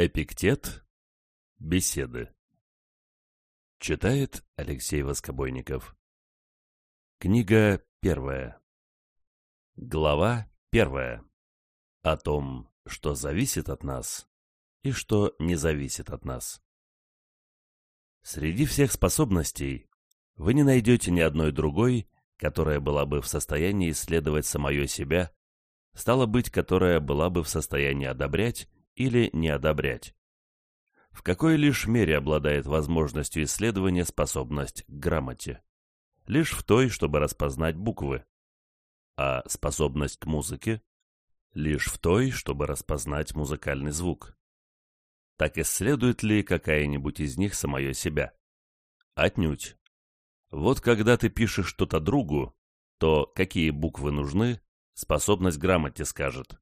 Эпиктет. Беседы. Читает Алексей Воскобойников. Книга первая. Глава первая. О том, что зависит от нас и что не зависит от нас. Среди всех способностей вы не найдете ни одной другой, которая была бы в состоянии исследовать самое себя, стало быть, которая была бы в состоянии одобрять или не одобрять. В какой лишь мере обладает возможностью исследования способность к грамоте? Лишь в той, чтобы распознать буквы. А способность к музыке? Лишь в той, чтобы распознать музыкальный звук. Так исследует ли какая-нибудь из них самое себя? Отнюдь. Вот когда ты пишешь что-то другу, то какие буквы нужны, способность грамоте скажет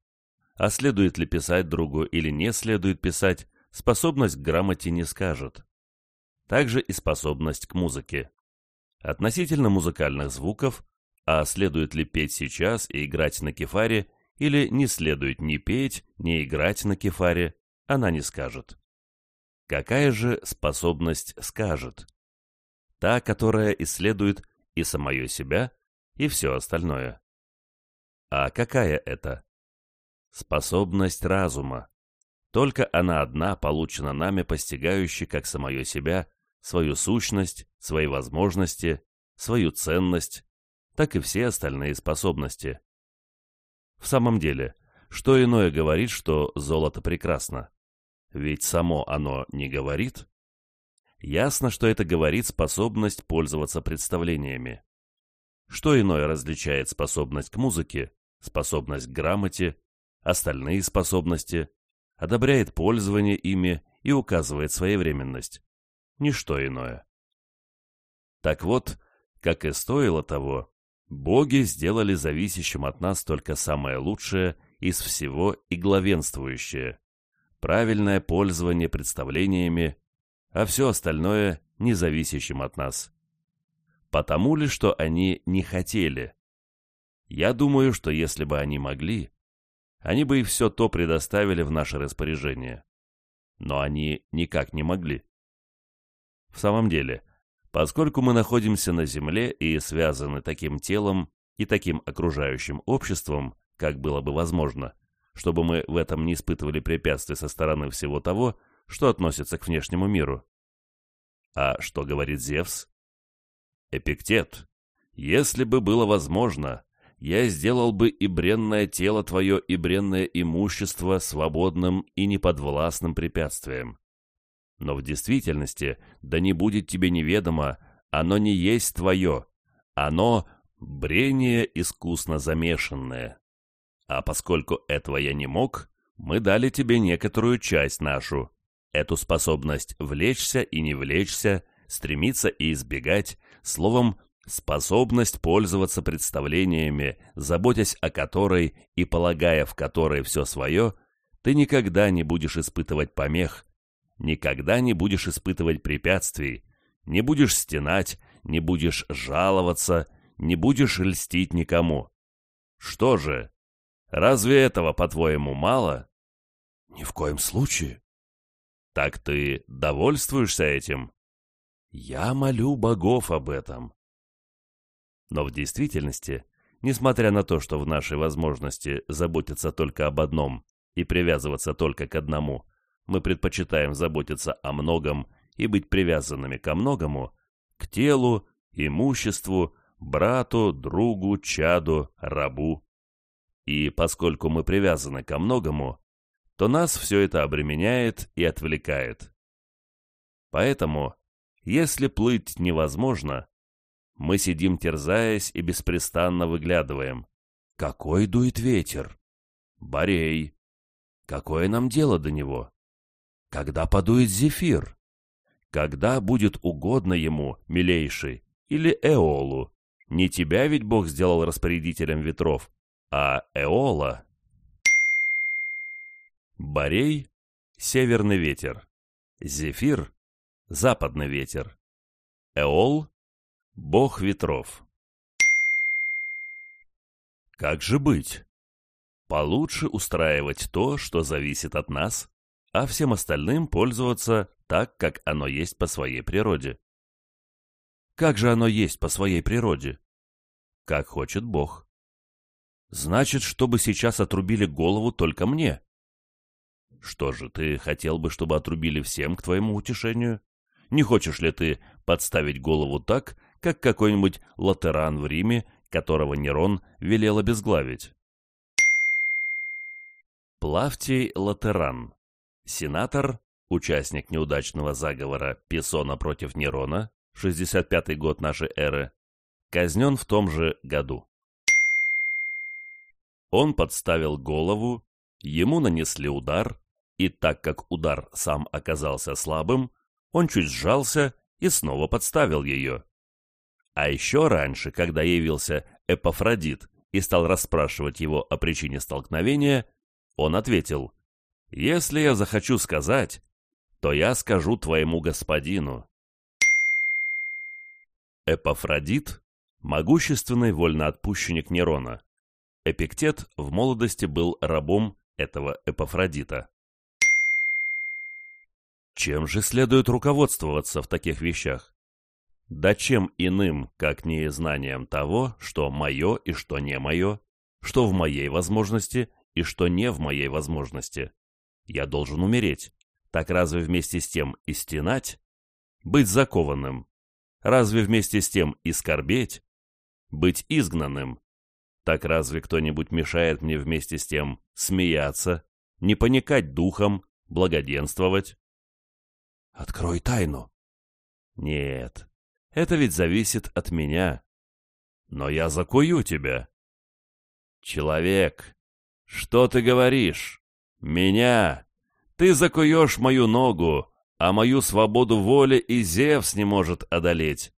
а следует ли писать другу или не следует писать, способность к грамоте не скажет. Также и способность к музыке. Относительно музыкальных звуков, а следует ли петь сейчас и играть на кефаре, или не следует ни петь, ни играть на кефаре, она не скажет. Какая же способность скажет? Та, которая исследует и самое себя, и все остальное. А какая это? Способность разума. Только она одна получена нами, постигающей как самое себя, свою сущность, свои возможности, свою ценность, так и все остальные способности. В самом деле, что иное говорит, что золото прекрасно? Ведь само оно не говорит. Ясно, что это говорит способность пользоваться представлениями. Что иное различает способность к музыке, способность к грамоте, остальные способности, одобряет пользование ими и указывает своевременность. Ничто иное. Так вот, как и стоило того, боги сделали зависящим от нас только самое лучшее из всего и главенствующее, правильное пользование представлениями, а все остальное независящим от нас. Потому ли, что они не хотели? Я думаю, что если бы они могли, они бы и все то предоставили в наше распоряжение. Но они никак не могли. В самом деле, поскольку мы находимся на Земле и связаны таким телом и таким окружающим обществом, как было бы возможно, чтобы мы в этом не испытывали препятствий со стороны всего того, что относится к внешнему миру. А что говорит Зевс? Эпиктет. Если бы было возможно, я сделал бы и бренное тело твое, и бренное имущество свободным и неподвластным препятствием. Но в действительности, да не будет тебе неведомо, оно не есть твое, оно — брение искусно замешанное. А поскольку этого я не мог, мы дали тебе некоторую часть нашу, эту способность влечься и не влечься, стремиться и избегать, словом, Способность пользоваться представлениями, заботясь о которой и полагая в которой все свое, ты никогда не будешь испытывать помех, никогда не будешь испытывать препятствий, не будешь стенать, не будешь жаловаться, не будешь льстить никому. Что же, разве этого, по-твоему, мало? Ни в коем случае. Так ты довольствуешься этим? Я молю богов об этом. Но в действительности, несмотря на то, что в нашей возможности заботиться только об одном и привязываться только к одному, мы предпочитаем заботиться о многом и быть привязанными ко многому, к телу, имуществу, брату, другу, чаду, рабу. И поскольку мы привязаны ко многому, то нас все это обременяет и отвлекает. Поэтому, если плыть невозможно, мы сидим терзаясь и беспрестанно выглядываем. Какой дует ветер? Борей. Какое нам дело до него? Когда подует зефир? Когда будет угодно ему, милейший, или Эолу? Не тебя ведь Бог сделал распорядителем ветров, а Эола. Борей — северный ветер. Зефир — западный ветер. Эол Бог ветров. Как же быть? Получше устраивать то, что зависит от нас, а всем остальным пользоваться так, как оно есть по своей природе. Как же оно есть по своей природе? Как хочет Бог. Значит, чтобы сейчас отрубили голову только мне. Что же, ты хотел бы, чтобы отрубили всем к твоему утешению? Не хочешь ли ты подставить голову так, как какой-нибудь латеран в Риме, которого Нерон велел обезглавить? Плавтий Латеран, сенатор, участник неудачного заговора Писона против Нерона, 65-й год нашей эры, казнен в том же году. Он подставил голову, ему нанесли удар, и так как удар сам оказался слабым, он чуть сжался и снова подставил ее. А еще раньше, когда явился Эпофродит и стал расспрашивать его о причине столкновения, он ответил, «Если я захочу сказать, то я скажу твоему господину». Эпофродит – могущественный вольноотпущенник Нерона. Эпиктет в молодости был рабом этого Эпофродита. Чем же следует руководствоваться в таких вещах? Да чем иным, как не знанием того, что мое и что не мое, что в моей возможности и что не в моей возможности. Я должен умереть. Так разве вместе с тем и стенать? Быть закованным. Разве вместе с тем и скорбеть? Быть изгнанным. Так разве кто-нибудь мешает мне вместе с тем смеяться, не паникать духом, благоденствовать? Открой тайну. Нет, это ведь зависит от меня. Но я закую тебя. Человек, что ты говоришь? Меня? Ты закуешь мою ногу, а мою свободу воли и Зевс не может одолеть.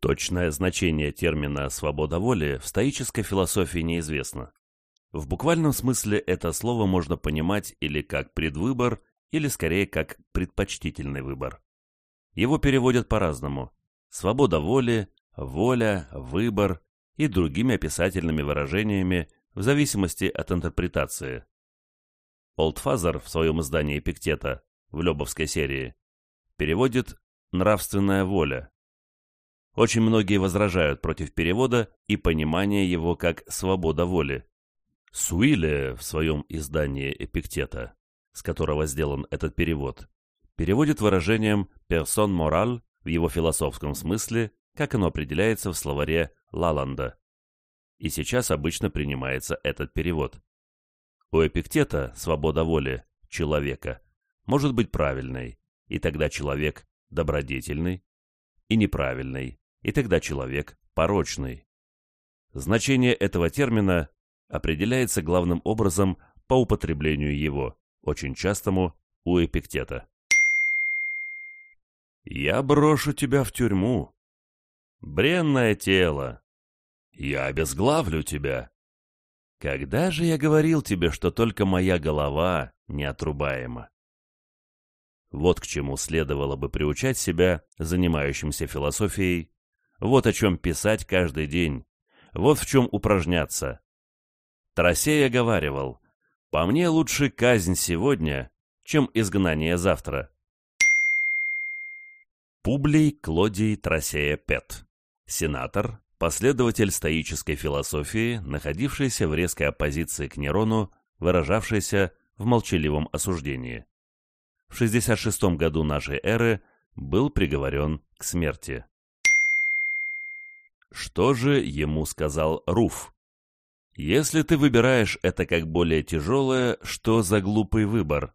Точное значение термина «свобода воли» в стоической философии неизвестно. В буквальном смысле это слово можно понимать или как предвыбор, или скорее как предпочтительный выбор. Его переводят по-разному. Свобода воли, воля, выбор и другими описательными выражениями в зависимости от интерпретации. Олдфазер в своем издании Эпиктета в Лебовской серии переводит «нравственная воля». Очень многие возражают против перевода и понимания его как «свобода воли». Суиле в своем издании Эпиктета с которого сделан этот перевод, переводит выражением «персон мораль» в его философском смысле, как оно определяется в словаре Лаланда. И сейчас обычно принимается этот перевод. У Эпиктета свобода воли человека может быть правильной, и тогда человек добродетельный, и неправильный, и тогда человек порочный. Значение этого термина определяется главным образом по употреблению его очень частому у Эпиктета. «Я брошу тебя в тюрьму. Бренное тело. Я обезглавлю тебя. Когда же я говорил тебе, что только моя голова неотрубаема?» Вот к чему следовало бы приучать себя, занимающимся философией, вот о чем писать каждый день, вот в чем упражняться. Тарасея говаривал, по мне лучше казнь сегодня, чем изгнание завтра. Публий Клодий Тросея Пет, сенатор, последователь стоической философии, находившийся в резкой оппозиции к Нерону, выражавшийся в молчаливом осуждении. В 66 году нашей эры был приговорен к смерти. Что же ему сказал Руф? Если ты выбираешь это как более тяжелое, что за глупый выбор?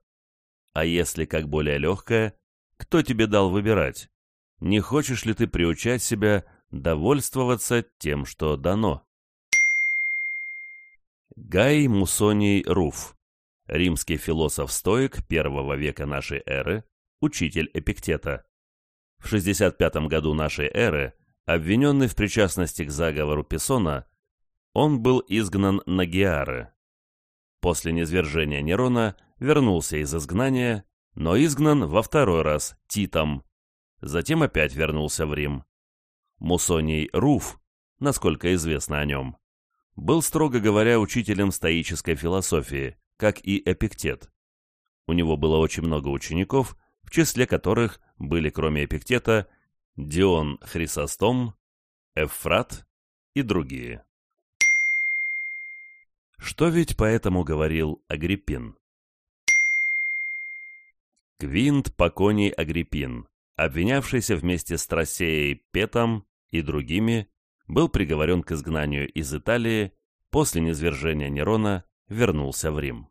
А если как более легкое, кто тебе дал выбирать? Не хочешь ли ты приучать себя довольствоваться тем, что дано? Гай Мусоний Руф, римский философ-стоик первого века нашей эры, учитель Эпиктета. В 65 году нашей эры, обвиненный в причастности к заговору Писона, он был изгнан на Геары. После низвержения Нерона вернулся из изгнания, но изгнан во второй раз Титом. Затем опять вернулся в Рим. Мусоний Руф, насколько известно о нем, был, строго говоря, учителем стоической философии, как и Эпиктет. У него было очень много учеников, в числе которых были, кроме Эпиктета, Дион Хрисостом, Эвфрат и другие. Что ведь поэтому говорил Агриппин? Квинт Поконий Агриппин, обвинявшийся вместе с Трассеей Петом и другими, был приговорен к изгнанию из Италии, после низвержения Нерона вернулся в Рим.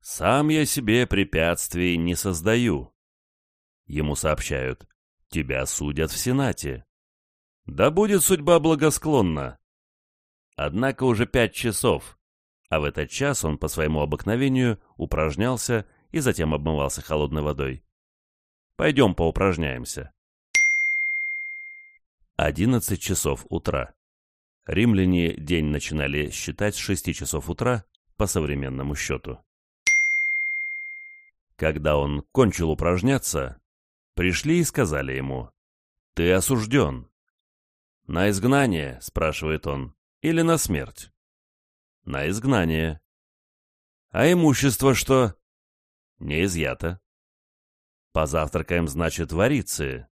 «Сам я себе препятствий не создаю». Ему сообщают, тебя судят в Сенате. Да будет судьба благосклонна. Однако уже пять часов, а в этот час он по своему обыкновению упражнялся и затем обмывался холодной водой. Пойдем поупражняемся. Одиннадцать часов утра. Римляне день начинали считать с шести часов утра по современному счету. Когда он кончил упражняться, пришли и сказали ему, «Ты осужден». «На изгнание?» — спрашивает он. «Или на смерть?» «На изгнание». «А имущество что?» «Не изъято». «Позавтракаем, значит, в Ариции».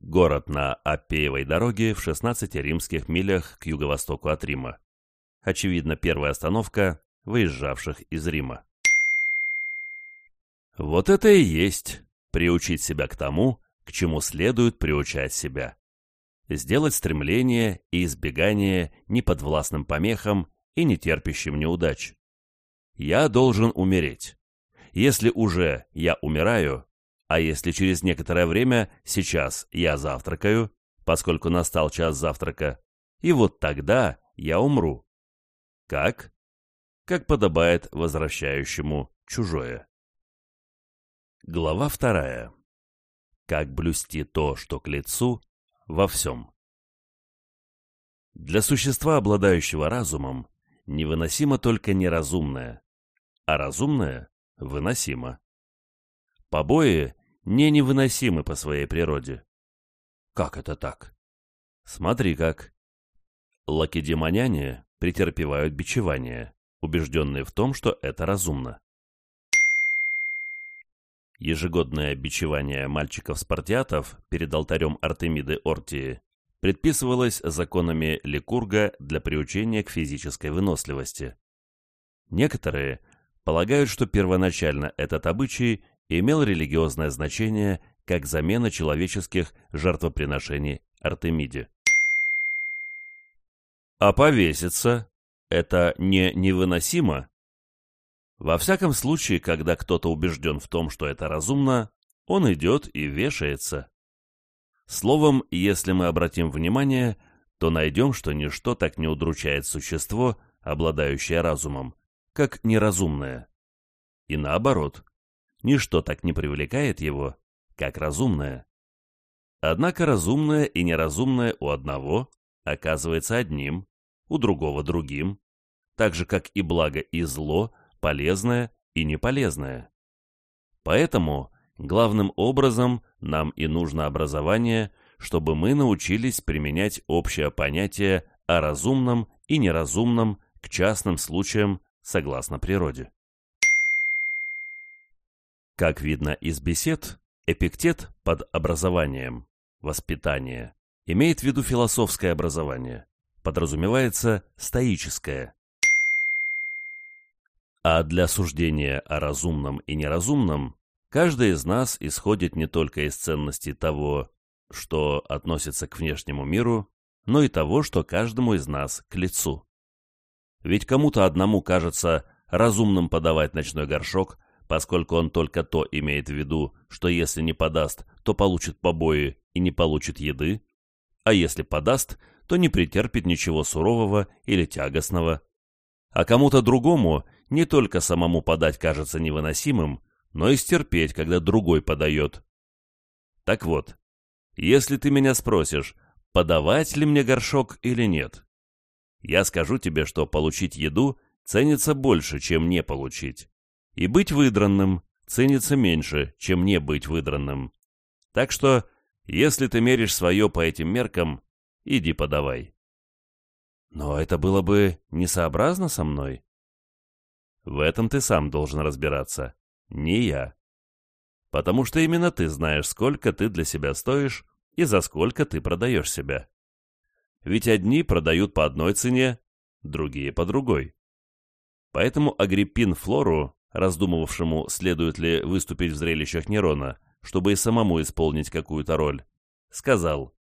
Город на Аппеевой дороге в 16 римских милях к юго-востоку от Рима. Очевидно, первая остановка выезжавших из Рима. Вот это и есть приучить себя к тому, к чему следует приучать себя. Сделать стремление и избегание неподвластным помехам и нетерпящим неудач. Я должен умереть. Если уже я умираю, а если через некоторое время, сейчас я завтракаю, поскольку настал час завтрака, и вот тогда я умру. Как? Как подобает возвращающему чужое. Глава вторая. Как блюсти то, что к лицу, во всем. Для существа, обладающего разумом, невыносимо только неразумное, а разумное выносимо. Побои не невыносимы по своей природе. Как это так? Смотри как. Лакедемоняне претерпевают бичевание, убежденные в том, что это разумно. Ежегодное бичевание мальчиков-спартиатов перед алтарем Артемиды Ортии предписывалось законами Ликурга для приучения к физической выносливости. Некоторые полагают, что первоначально этот обычай имел религиозное значение как замена человеческих жертвоприношений Артемиде. А повеситься – это не невыносимо? Во всяком случае, когда кто-то убежден в том, что это разумно, он идет и вешается. Словом, если мы обратим внимание, то найдем, что ничто так не удручает существо, обладающее разумом, как неразумное. И наоборот, ничто так не привлекает его, как разумное. Однако разумное и неразумное у одного оказывается одним, у другого другим, так же, как и благо и зло – полезное и неполезное. Поэтому главным образом нам и нужно образование, чтобы мы научились применять общее понятие о разумном и неразумном к частным случаям согласно природе. Как видно из бесед, эпиктет под образованием, воспитание, имеет в виду философское образование, подразумевается стоическое, а для суждения о разумном и неразумном каждый из нас исходит не только из ценности того, что относится к внешнему миру, но и того, что каждому из нас к лицу. Ведь кому-то одному кажется разумным подавать ночной горшок, поскольку он только то имеет в виду, что если не подаст, то получит побои и не получит еды, а если подаст, то не претерпит ничего сурового или тягостного. А кому-то другому не только самому подать кажется невыносимым, но и стерпеть, когда другой подает. Так вот, если ты меня спросишь, подавать ли мне горшок или нет, я скажу тебе, что получить еду ценится больше, чем не получить. И быть выдранным ценится меньше, чем не быть выдранным. Так что, если ты меришь свое по этим меркам, иди подавай. Но это было бы несообразно со мной. В этом ты сам должен разбираться, не я. Потому что именно ты знаешь, сколько ты для себя стоишь и за сколько ты продаешь себя. Ведь одни продают по одной цене, другие по другой. Поэтому Агриппин Флору, раздумывавшему, следует ли выступить в зрелищах Нерона, чтобы и самому исполнить какую-то роль, сказал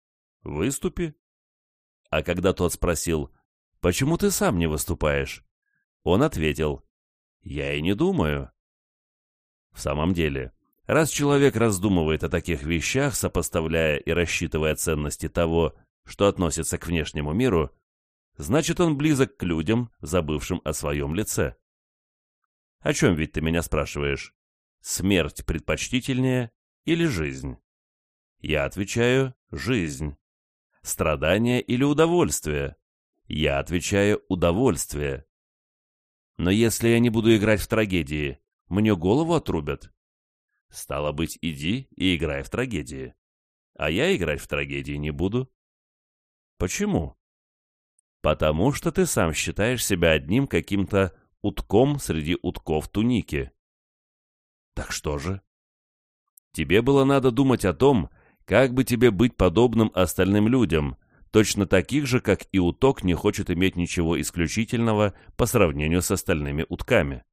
«Выступи». А когда тот спросил «Почему ты сам не выступаешь?» Он ответил «Я и не думаю». В самом деле, раз человек раздумывает о таких вещах, сопоставляя и рассчитывая ценности того, что относится к внешнему миру, значит он близок к людям, забывшим о своем лице. О чем ведь ты меня спрашиваешь? Смерть предпочтительнее или жизнь? Я отвечаю «жизнь». Страдание или удовольствие? Я отвечаю «удовольствие». Но если я не буду играть в трагедии, мне голову отрубят. Стало быть, иди и играй в трагедии. А я играть в трагедии не буду. Почему? Потому что ты сам считаешь себя одним каким-то утком среди утков туники. Так что же? Тебе было надо думать о том, как бы тебе быть подобным остальным людям, точно таких же, как и уток не хочет иметь ничего исключительного по сравнению с остальными утками.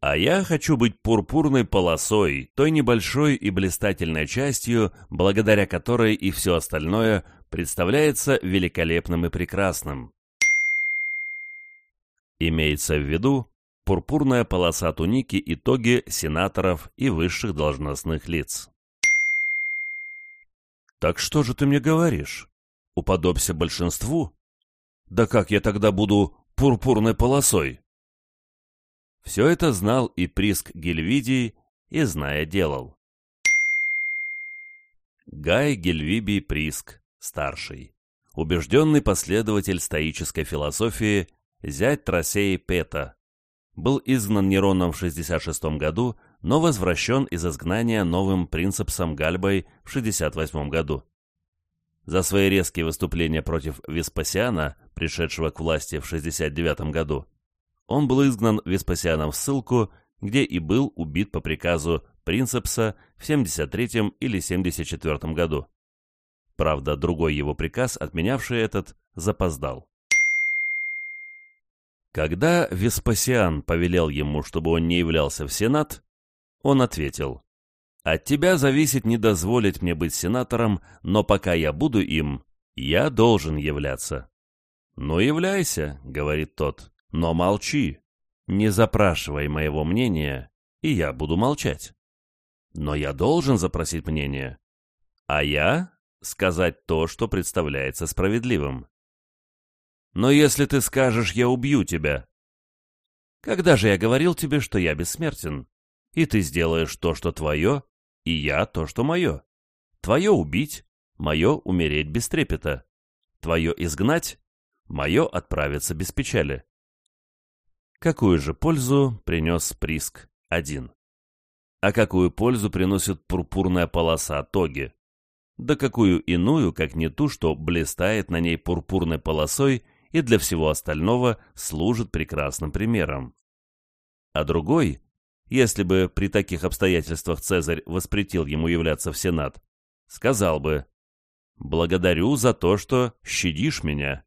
А я хочу быть пурпурной полосой, той небольшой и блистательной частью, благодаря которой и все остальное представляется великолепным и прекрасным. Имеется в виду пурпурная полоса туники и сенаторов и высших должностных лиц. «Так что же ты мне говоришь? Уподобься большинству? Да как я тогда буду пурпурной полосой?» Все это знал и Приск Гельвидий, и, зная, делал. Гай Гельвибий Приск, старший, убежденный последователь стоической философии, зять Тросеи Пета, был изгнан Нероном в 66 году но возвращен из изгнания новым принципсом Гальбой в 68 году. За свои резкие выступления против Веспасиана, пришедшего к власти в 69 году, он был изгнан Веспасианом в ссылку, где и был убит по приказу Принцепса в 73 или 74 году. Правда, другой его приказ, отменявший этот, запоздал. Когда Веспасиан повелел ему, чтобы он не являлся в Сенат, он ответил, «От тебя зависит не дозволить мне быть сенатором, но пока я буду им, я должен являться». «Ну, являйся», — говорит тот, — «но молчи, не запрашивай моего мнения, и я буду молчать». «Но я должен запросить мнение, а я — сказать то, что представляется справедливым». «Но если ты скажешь, я убью тебя», «Когда же я говорил тебе, что я бессмертен?» и ты сделаешь то, что твое, и я то, что мое. Твое убить, мое умереть без трепета. Твое изгнать, мое отправиться без печали. Какую же пользу принес Приск один? А какую пользу приносит пурпурная полоса тоги? Да какую иную, как не ту, что блистает на ней пурпурной полосой и для всего остального служит прекрасным примером. А другой, если бы при таких обстоятельствах Цезарь воспретил ему являться в Сенат, сказал бы «Благодарю за то, что щадишь меня».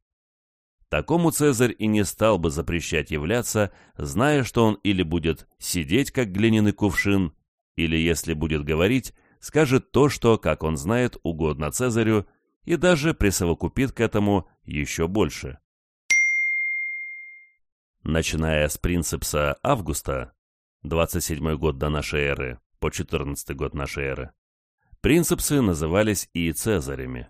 Такому Цезарь и не стал бы запрещать являться, зная, что он или будет сидеть, как глиняный кувшин, или, если будет говорить, скажет то, что, как он знает, угодно Цезарю, и даже присовокупит к этому еще больше. Начиная с принципса Августа, 27 год до нашей эры по 14 год нашей эры, принципсы назывались и цезарями.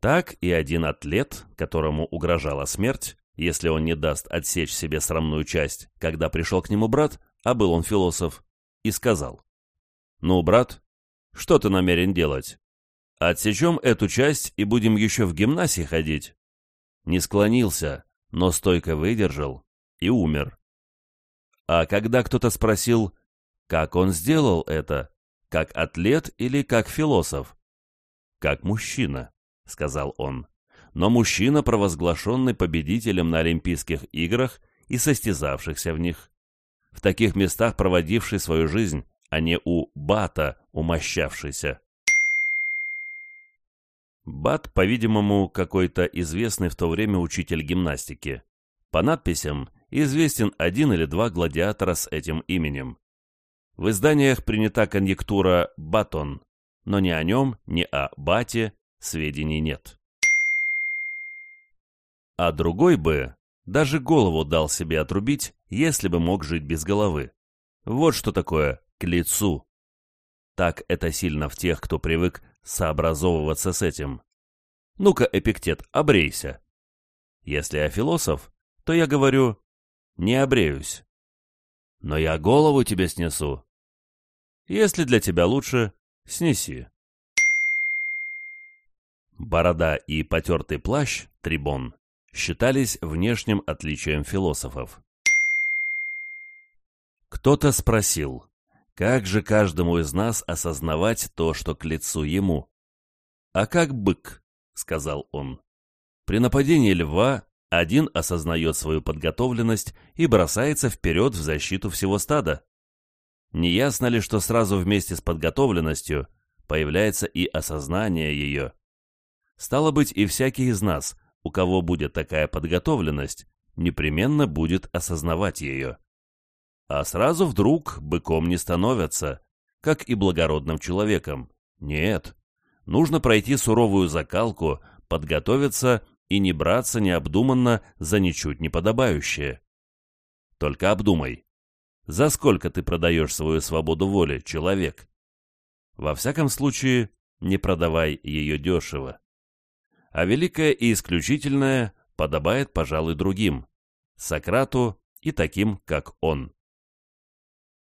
Так и один атлет, которому угрожала смерть, если он не даст отсечь себе срамную часть, когда пришел к нему брат, а был он философ, и сказал, «Ну, брат, что ты намерен делать? Отсечем эту часть и будем еще в гимнасии ходить?» Не склонился, но стойко выдержал и умер. А когда кто-то спросил, как он сделал это, как атлет или как философ? «Как мужчина», — сказал он. но мужчина, провозглашенный победителем на Олимпийских играх и состязавшихся в них. В таких местах проводивший свою жизнь, а не у Бата умощавшийся. Бат, по-видимому, какой-то известный в то время учитель гимнастики. По надписям известен один или два гладиатора с этим именем. В изданиях принята конъюнктура «батон», но ни о нем, ни о Бате сведений нет. А другой бы даже голову дал себе отрубить, если бы мог жить без головы. Вот что такое «к лицу». Так это сильно в тех, кто привык сообразовываться с этим. Ну-ка, Эпиктет, обрейся. Если я философ, то я говорю «не обреюсь». Но я голову тебе снесу. Если для тебя лучше, снеси. Борода и потертый плащ, трибон, считались внешним отличием философов. Кто-то спросил, как же каждому из нас осознавать то, что к лицу ему? «А как бык», — сказал он. «При нападении льва один осознает свою подготовленность и бросается вперед в защиту всего стада. Не ясно ли, что сразу вместе с подготовленностью появляется и осознание ее? Стало быть, и всякий из нас, у кого будет такая подготовленность, непременно будет осознавать ее а сразу вдруг быком не становятся, как и благородным человеком. Нет, нужно пройти суровую закалку, подготовиться и не браться необдуманно за ничуть не подобающее. Только обдумай, за сколько ты продаешь свою свободу воли, человек? Во всяком случае, не продавай ее дешево. А великое и исключительное подобает, пожалуй, другим, Сократу и таким, как он.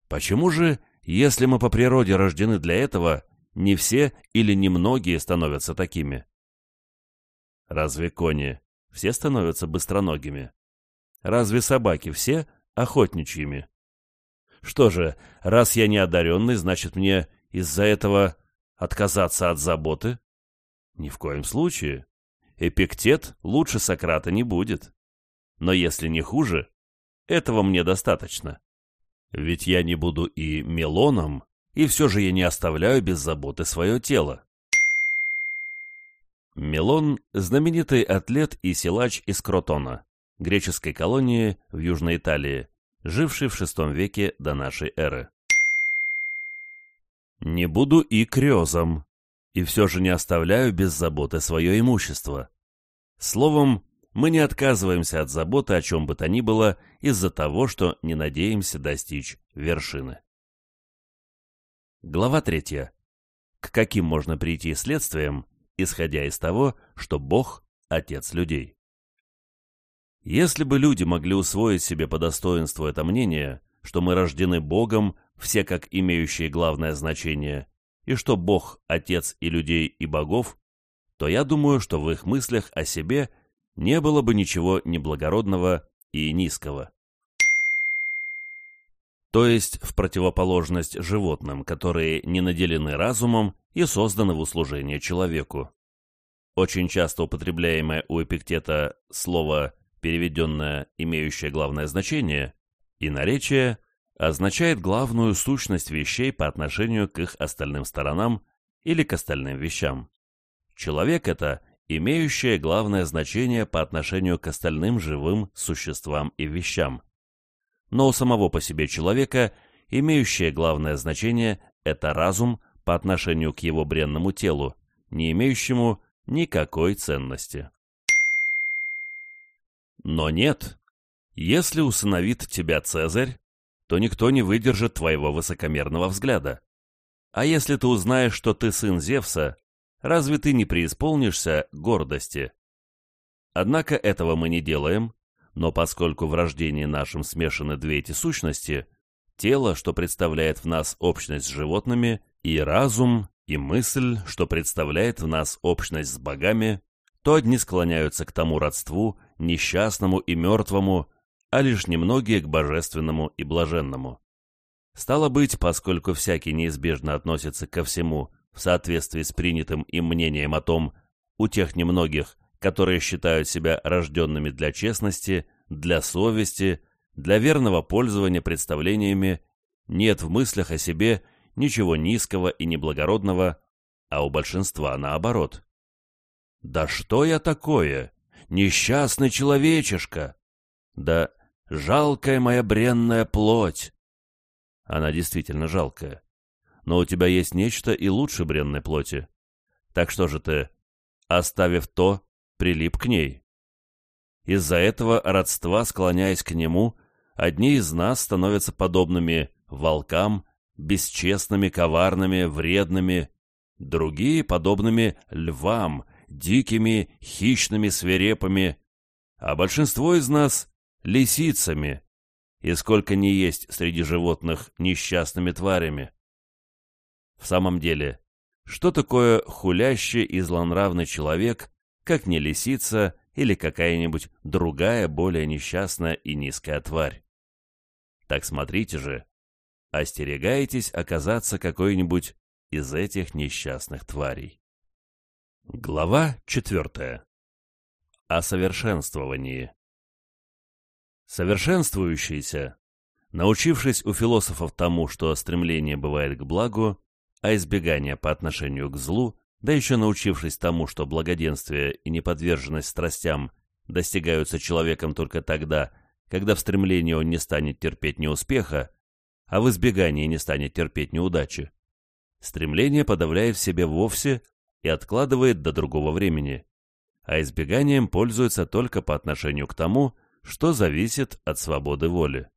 Почему же, если мы по природе рождены для этого, не все или немногие становятся такими? Разве кони все становятся быстроногими? Разве собаки все охотничьими? Что же, раз я не одаренный, значит мне из-за этого отказаться от заботы? Ни в коем случае. Эпиктет лучше Сократа не будет. Но если не хуже, этого мне достаточно. Ведь я не буду и мелоном, и все же я не оставляю без заботы свое тело. Мелон – знаменитый атлет и силач из Кротона, греческой колонии в Южной Италии, живший в VI веке до нашей эры. Не буду и крезом, и все же не оставляю без заботы свое имущество. Словом, мы не отказываемся от заботы о чем бы то ни было из-за того, что не надеемся достичь вершины. Глава третья. К каким можно прийти следствиям, исходя из того, что Бог – Отец людей? Если бы люди могли усвоить себе по достоинству это мнение, что мы рождены Богом, все как имеющие главное значение, и что Бог – Отец и людей, и богов, то я думаю, что в их мыслях о себе – не было бы ничего неблагородного и низкого. То есть в противоположность животным, которые не наделены разумом и созданы в услужение человеку. Очень часто употребляемое у Эпиктета слово, переведенное, имеющее главное значение, и наречие, означает главную сущность вещей по отношению к их остальным сторонам или к остальным вещам. Человек это имеющее главное значение по отношению к остальным живым существам и вещам. Но у самого по себе человека имеющее главное значение – это разум по отношению к его бренному телу, не имеющему никакой ценности. Но нет, если усыновит тебя Цезарь, то никто не выдержит твоего высокомерного взгляда. А если ты узнаешь, что ты сын Зевса, разве ты не преисполнишься гордости? Однако этого мы не делаем, но поскольку в рождении нашем смешаны две эти сущности, тело, что представляет в нас общность с животными, и разум, и мысль, что представляет в нас общность с богами, то одни склоняются к тому родству, несчастному и мертвому, а лишь немногие к божественному и блаженному. Стало быть, поскольку всякий неизбежно относится ко всему в соответствии с принятым им мнением о том, у тех немногих, которые считают себя рожденными для честности, для совести, для верного пользования представлениями, нет в мыслях о себе ничего низкого и неблагородного, а у большинства наоборот. «Да что я такое? Несчастный человечишка! Да жалкая моя бренная плоть!» Она действительно жалкая. Но у тебя есть нечто и лучше бренной плоти. Так что же ты, оставив то, прилип к ней? Из-за этого родства, склоняясь к нему, одни из нас становятся подобными волкам, бесчестными, коварными, вредными, другие подобными львам, дикими, хищными, свирепыми, а большинство из нас — лисицами, и сколько ни есть среди животных несчастными тварями. В самом деле, что такое хулящий и злонравный человек, как не лисица или какая-нибудь другая более несчастная и низкая тварь? Так смотрите же, остерегайтесь оказаться какой-нибудь из этих несчастных тварей. Глава четвертая. О совершенствовании. Совершенствующийся, научившись у философов тому, что стремление бывает к благу, а избегание по отношению к злу, да еще научившись тому, что благоденствие и неподверженность страстям достигаются человеком только тогда, когда в стремлении он не станет терпеть неуспеха, а в избегании не станет терпеть неудачи. Стремление подавляет в себе вовсе и откладывает до другого времени, а избеганием пользуется только по отношению к тому, что зависит от свободы воли.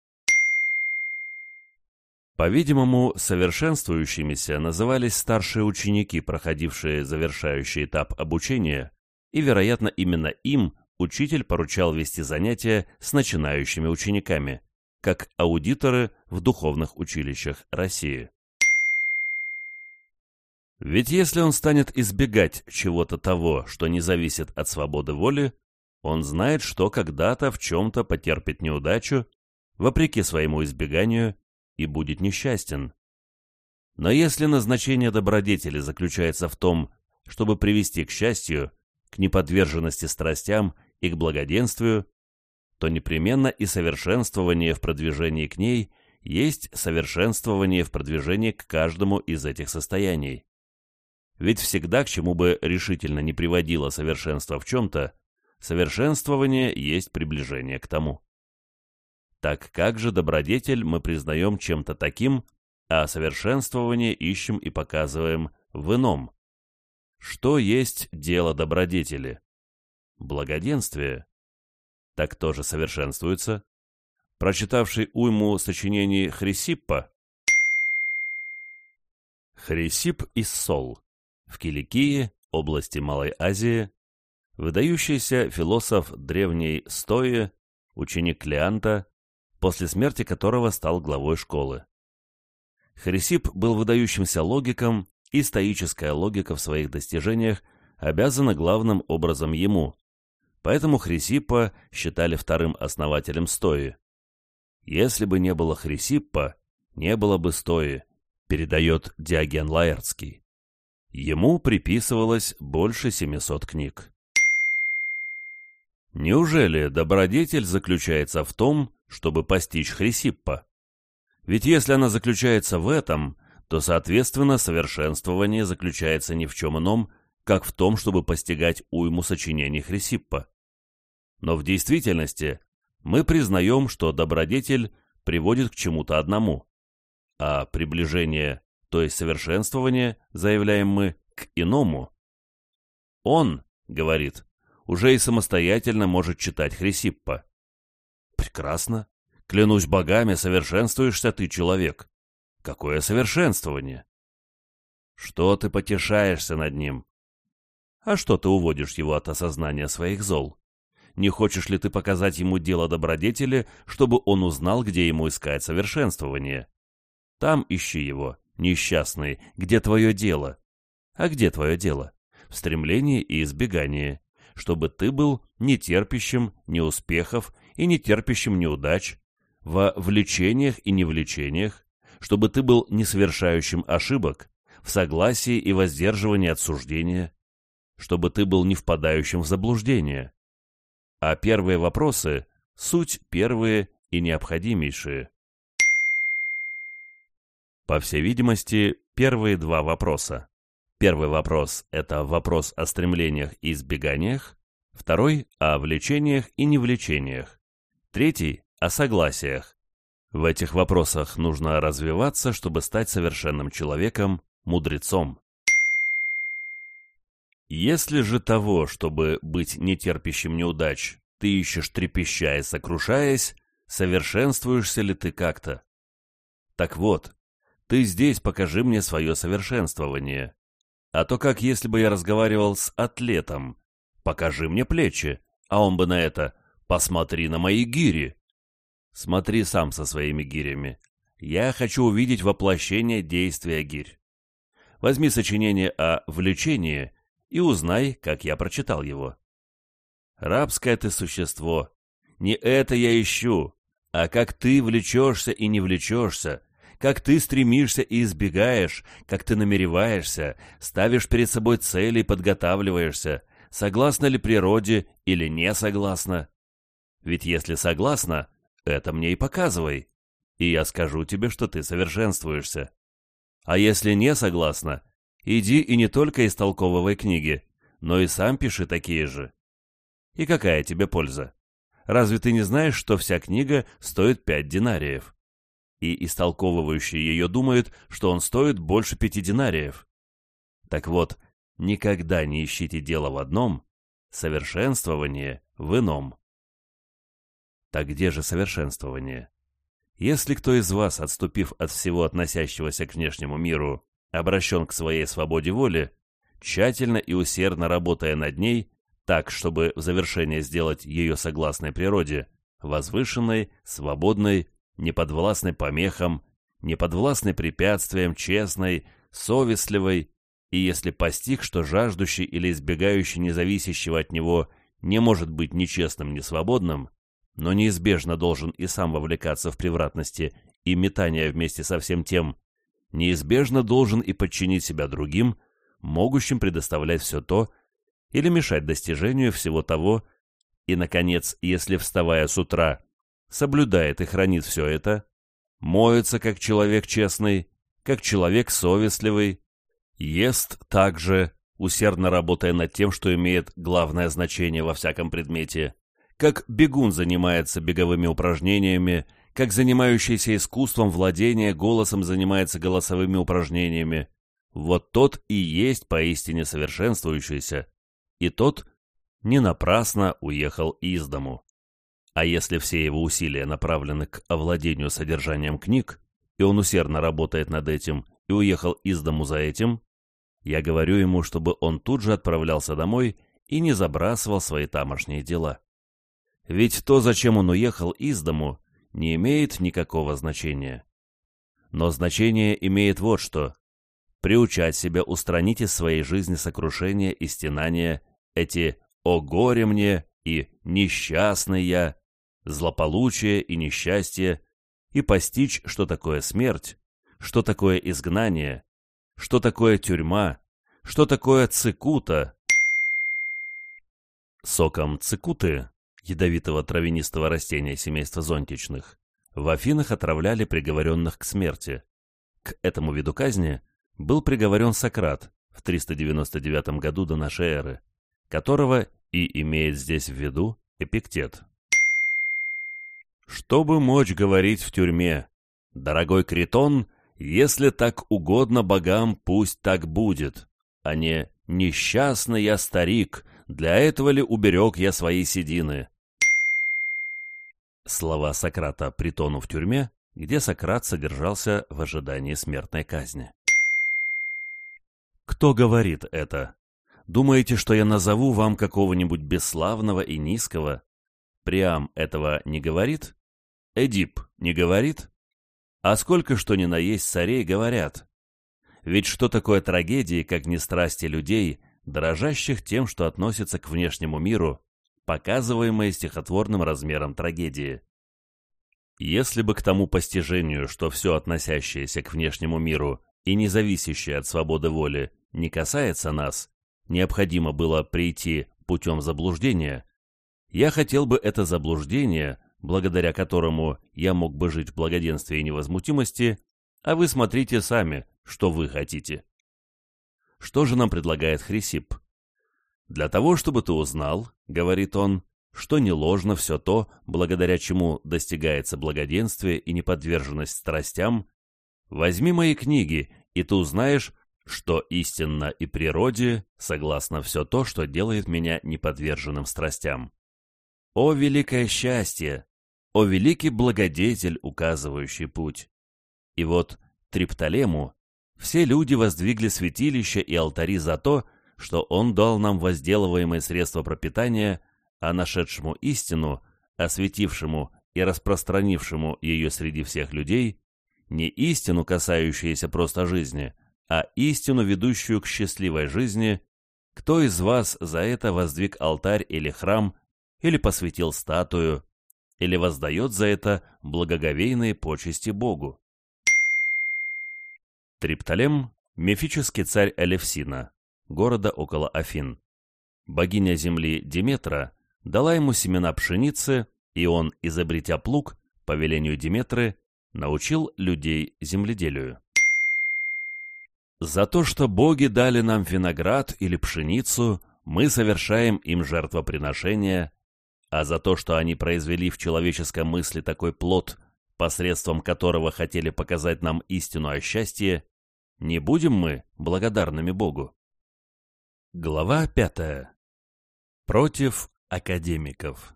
По-видимому, совершенствующимися назывались старшие ученики, проходившие завершающий этап обучения, и, вероятно, именно им учитель поручал вести занятия с начинающими учениками, как аудиторы в духовных училищах России. Ведь если он станет избегать чего-то того, что не зависит от свободы воли, он знает, что когда-то в чем-то потерпит неудачу, вопреки своему избеганию, и будет несчастен. Но если назначение добродетели заключается в том, чтобы привести к счастью, к неподверженности страстям и к благоденствию, то непременно и совершенствование в продвижении к ней есть совершенствование в продвижении к каждому из этих состояний. Ведь всегда, к чему бы решительно не приводило совершенство в чем-то, совершенствование есть приближение к тому. Так как же добродетель мы признаем чем-то таким, а совершенствование ищем и показываем в ином? Что есть дело добродетели? Благоденствие. Так тоже совершенствуется. Прочитавший уйму сочинений Хрисиппа, Хрисип из Сол, в Киликии, области Малой Азии, выдающийся философ древней Стои, ученик Клеанта, после смерти которого стал главой школы. Хрисип был выдающимся логиком, и стоическая логика в своих достижениях обязана главным образом ему, поэтому Хрисиппа считали вторым основателем Стои. Если бы не было Хрисиппа, не было бы Стои, передает Диоген Лаэртский. Ему приписывалось больше 700 книг. Неужели добродетель заключается в том, чтобы постичь Хрисиппа? Ведь если она заключается в этом, то, соответственно, совершенствование заключается ни в чем ином, как в том, чтобы постигать уйму сочинений Хрисиппа. Но в действительности мы признаем, что добродетель приводит к чему-то одному, а приближение, то есть совершенствование, заявляем мы, к иному. Он, говорит, уже и самостоятельно может читать Хрисиппа. Прекрасно. Клянусь богами, совершенствуешься ты, человек. Какое совершенствование? Что ты потешаешься над ним? А что ты уводишь его от осознания своих зол? Не хочешь ли ты показать ему дело добродетели, чтобы он узнал, где ему искать совершенствование? Там ищи его, несчастный, где твое дело? А где твое дело? В стремлении и избегании чтобы ты был нетерпящим неуспехов и нетерпящим неудач, во влечениях и невлечениях, чтобы ты был не совершающим ошибок, в согласии и воздерживании от суждения, чтобы ты был не впадающим в заблуждение. А первые вопросы — суть первые и необходимейшие. По всей видимости, первые два вопроса. Первый вопрос – это вопрос о стремлениях и избеганиях, второй – о влечениях и невлечениях, третий – о согласиях. В этих вопросах нужно развиваться, чтобы стать совершенным человеком, мудрецом. Если же того, чтобы быть нетерпящим неудач, ты ищешь трепеща и сокрушаясь, совершенствуешься ли ты как-то? Так вот, ты здесь покажи мне свое совершенствование. А то как если бы я разговаривал с атлетом. Покажи мне плечи, а он бы на это «посмотри на мои гири». Смотри сам со своими гирями. Я хочу увидеть воплощение действия гирь. Возьми сочинение о влечении и узнай, как я прочитал его. Рабское ты существо. Не это я ищу, а как ты влечешься и не влечешься, как ты стремишься и избегаешь, как ты намереваешься, ставишь перед собой цели и подготавливаешься, согласна ли природе или не согласна. Ведь если согласна, это мне и показывай, и я скажу тебе, что ты совершенствуешься. А если не согласна, иди и не только истолковывай книги, но и сам пиши такие же. И какая тебе польза? Разве ты не знаешь, что вся книга стоит пять динариев? и истолковывающий ее думает, что он стоит больше пяти динариев. Так вот, никогда не ищите дело в одном, совершенствование в ином. Так где же совершенствование? Если кто из вас, отступив от всего относящегося к внешнему миру, обращен к своей свободе воли, тщательно и усердно работая над ней, так, чтобы в завершение сделать ее согласной природе, возвышенной, свободной, не подвластной помехам, не подвластной препятствиям, честной, совестливой, и если постиг, что жаждущий или избегающий независящего от него не может быть ни честным, ни свободным, но неизбежно должен и сам вовлекаться в превратности и метания вместе со всем тем, неизбежно должен и подчинить себя другим, могущим предоставлять все то или мешать достижению всего того, и, наконец, если, вставая с утра, соблюдает и хранит все это, моется как человек честный, как человек совестливый, ест также, усердно работая над тем, что имеет главное значение во всяком предмете, как бегун занимается беговыми упражнениями, как занимающийся искусством владения голосом занимается голосовыми упражнениями, вот тот и есть поистине совершенствующийся, и тот не напрасно уехал из дому. А если все его усилия направлены к овладению содержанием книг, и он усердно работает над этим и уехал из дому за этим, я говорю ему, чтобы он тут же отправлялся домой и не забрасывал свои тамошние дела. Ведь то, зачем он уехал из дому, не имеет никакого значения. Но значение имеет вот что. Приучать себя устранить из своей жизни сокрушения и стенания эти «О горе мне!» и «Несчастный я!» злополучие и несчастье, и постичь, что такое смерть, что такое изгнание, что такое тюрьма, что такое цикута. Соком цикуты, ядовитого травянистого растения семейства зонтичных, в Афинах отравляли приговоренных к смерти. К этому виду казни был приговорен Сократ в 399 году до нашей эры, которого и имеет здесь в виду Эпиктет. Чтобы мочь говорить в тюрьме, дорогой Критон, если так угодно богам, пусть так будет, а не «несчастный я старик, для этого ли уберег я свои седины?» Слова Сократа Притону в тюрьме, где Сократ содержался в ожидании смертной казни. Кто говорит это? Думаете, что я назову вам какого-нибудь бесславного и низкого? Приам этого не говорит? Эдип не говорит? А сколько что ни на есть царей говорят? Ведь что такое трагедии, как не страсти людей, дорожащих тем, что относится к внешнему миру, показываемые стихотворным размером трагедии? Если бы к тому постижению, что все относящееся к внешнему миру и не зависящее от свободы воли, не касается нас, необходимо было прийти путем заблуждения, я хотел бы это заблуждение, благодаря которому я мог бы жить в благоденствии и невозмутимости, а вы смотрите сами, что вы хотите. Что же нам предлагает Хрисип? Для того, чтобы ты узнал, говорит он, что не ложно все то, благодаря чему достигается благоденствие и неподверженность страстям, возьми мои книги, и ты узнаешь, что истинно и природе согласно все то, что делает меня неподверженным страстям. О великое счастье! О великий благодетель, указывающий путь! И вот Триптолему все люди воздвигли святилища и алтари за то, что он дал нам возделываемые средства пропитания, а нашедшему истину, осветившему и распространившему ее среди всех людей, не истину, касающуюся просто жизни, а истину, ведущую к счастливой жизни, кто из вас за это воздвиг алтарь или храм, или посвятил статую, или воздает за это благоговейные почести Богу. Триптолем – мифический царь Элевсина, города около Афин. Богиня земли Диметра дала ему семена пшеницы, и он, изобретя плуг, по велению Диметры, научил людей земледелию. За то, что боги дали нам виноград или пшеницу, мы совершаем им жертвоприношения, а за то, что они произвели в человеческом мысли такой плод, посредством которого хотели показать нам истину о счастье, не будем мы благодарными Богу. Глава пятая. Против академиков.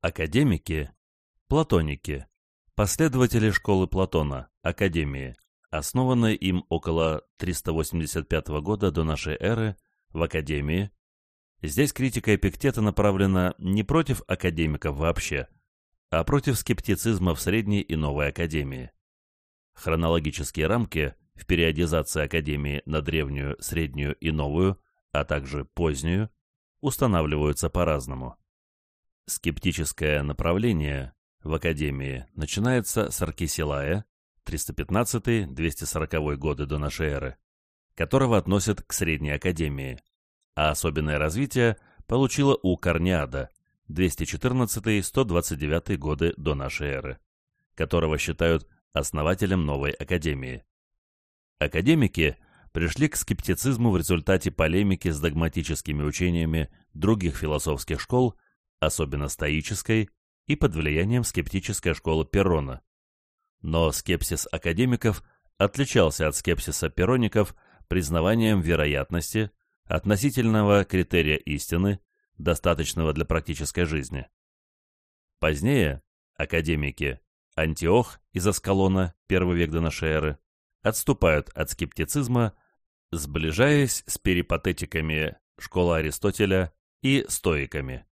Академики – платоники, последователи школы Платона, Академии, основанной им около 385 года до нашей эры в Академии. Здесь критика Эпиктета направлена не против академиков вообще, а против скептицизма в Средней и Новой Академии. Хронологические рамки в периодизации Академии на древнюю, среднюю и новую, а также позднюю, устанавливаются по-разному. Скептическое направление в Академии начинается с Аркисилая, 315-240 годы до нашей эры, которого относят к Средней Академии, а особенное развитие получило у Корниада, 214-129 годы до нашей эры, которого считают основателем новой академии. Академики пришли к скептицизму в результате полемики с догматическими учениями других философских школ, особенно стоической, и под влиянием скептической школы Перрона. Но скепсис академиков отличался от скепсиса перроников признаванием вероятности, относительного критерия истины, достаточного для практической жизни. Позднее академики Антиох из Аскалона, первый век до нашей эры, отступают от скептицизма, сближаясь с перипатетиками школы Аристотеля и стоиками.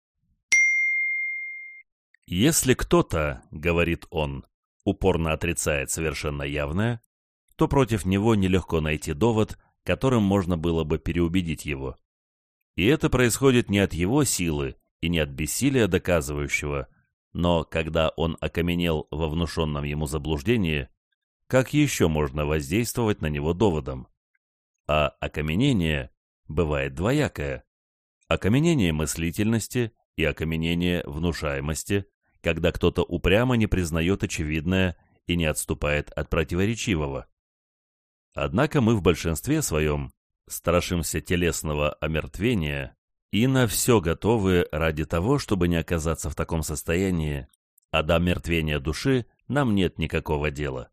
Если кто-то, говорит он, упорно отрицает совершенно явное, то против него нелегко найти довод, которым можно было бы переубедить его. И это происходит не от его силы и не от бессилия доказывающего, но когда он окаменел во внушенном ему заблуждении, как еще можно воздействовать на него доводом? А окаменение бывает двоякое. Окаменение мыслительности и окаменение внушаемости, когда кто-то упрямо не признает очевидное и не отступает от противоречивого. Однако мы в большинстве своем страшимся телесного омертвения и на все готовы ради того, чтобы не оказаться в таком состоянии, а до мертвения души нам нет никакого дела.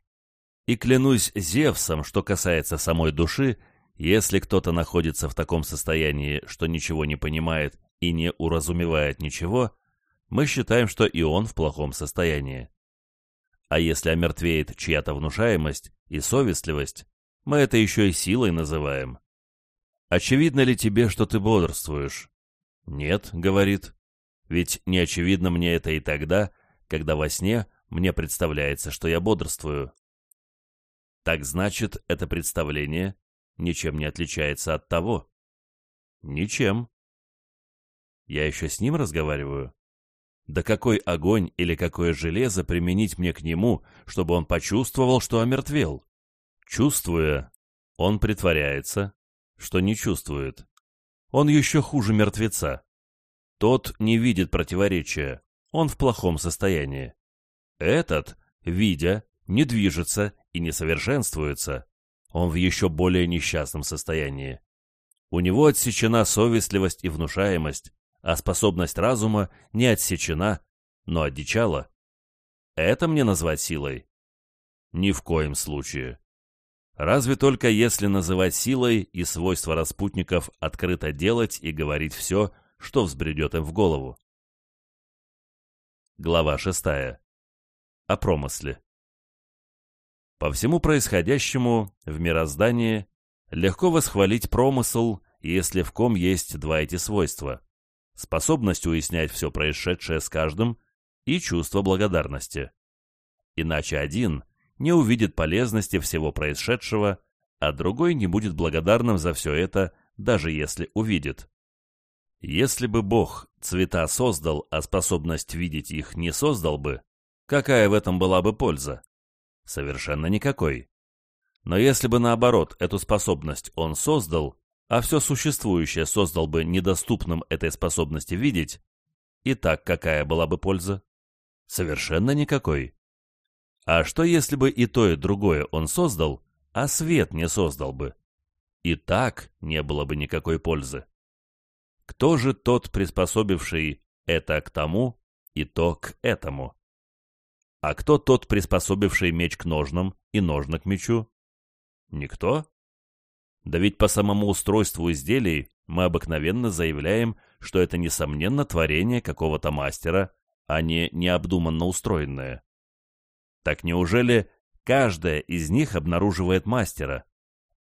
И клянусь Зевсом, что касается самой души, если кто-то находится в таком состоянии, что ничего не понимает и не уразумевает ничего, мы считаем, что и он в плохом состоянии. А если омертвеет чья-то внушаемость и совестливость, мы это еще и силой называем. Очевидно ли тебе, что ты бодрствуешь? «Нет», — говорит, — «ведь не очевидно мне это и тогда, когда во сне мне представляется, что я бодрствую». Так значит, это представление ничем не отличается от того? Ничем. Я еще с ним разговариваю? Да какой огонь или какое железо применить мне к нему, чтобы он почувствовал, что омертвел? Чувствуя, он притворяется, что не чувствует. Он еще хуже мертвеца. Тот не видит противоречия, он в плохом состоянии. Этот, видя, не движется и не совершенствуется, он в еще более несчастном состоянии. У него отсечена совестливость и внушаемость, а способность разума не отсечена, но одичала. Это мне назвать силой? Ни в коем случае. Разве только если называть силой и свойства распутников открыто делать и говорить все, что взбредет им в голову. Глава шестая. О промысле. По всему происходящему в мироздании легко восхвалить промысл, если в ком есть два эти свойства – способность уяснять все происшедшее с каждым и чувство благодарности. Иначе один не увидит полезности всего происшедшего, а другой не будет благодарным за все это, даже если увидит. Если бы Бог цвета создал, а способность видеть их не создал бы, какая в этом была бы польза? Совершенно никакой. Но если бы наоборот эту способность он создал, а все существующее создал бы недоступным этой способности видеть, и так какая была бы польза? Совершенно никакой. А что если бы и то, и другое он создал, а свет не создал бы? И так не было бы никакой пользы. Кто же тот, приспособивший это к тому и то к этому? А кто тот, приспособивший меч к ножнам и ножны к мечу? Никто? Да ведь по самому устройству изделий мы обыкновенно заявляем, что это, несомненно, творение какого-то мастера, а не необдуманно устроенное. Так неужели каждая из них обнаруживает мастера,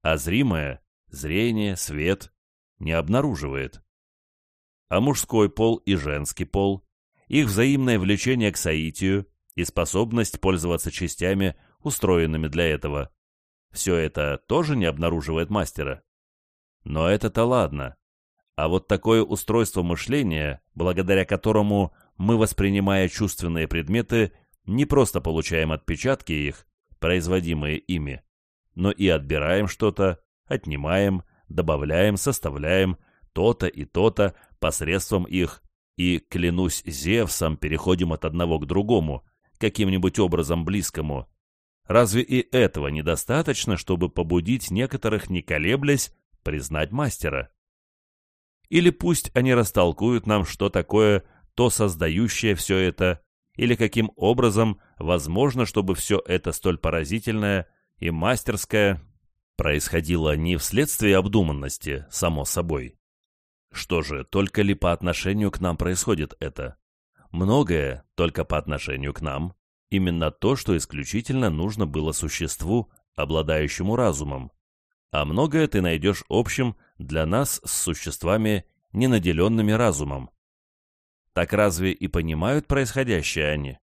а зримое, зрение, свет, не обнаруживает? А мужской пол и женский пол, их взаимное влечение к соитию и способность пользоваться частями, устроенными для этого, все это тоже не обнаруживает мастера. Но это-то ладно. А вот такое устройство мышления, благодаря которому мы, воспринимая чувственные предметы, не просто получаем отпечатки их, производимые ими, но и отбираем что-то, отнимаем, добавляем, составляем то-то и то-то посредством их, и, клянусь Зевсом, переходим от одного к другому, каким-нибудь образом близкому. Разве и этого недостаточно, чтобы побудить некоторых, не колеблясь, признать мастера? Или пусть они растолкуют нам, что такое то создающее все это, или каким образом возможно, чтобы все это столь поразительное и мастерское происходило не вследствие обдуманности, само собой. Что же, только ли по отношению к нам происходит это? Многое только по отношению к нам, именно то, что исключительно нужно было существу, обладающему разумом, а многое ты найдешь общим для нас с существами, ненаделенными разумом. Так разве и понимают происходящее они?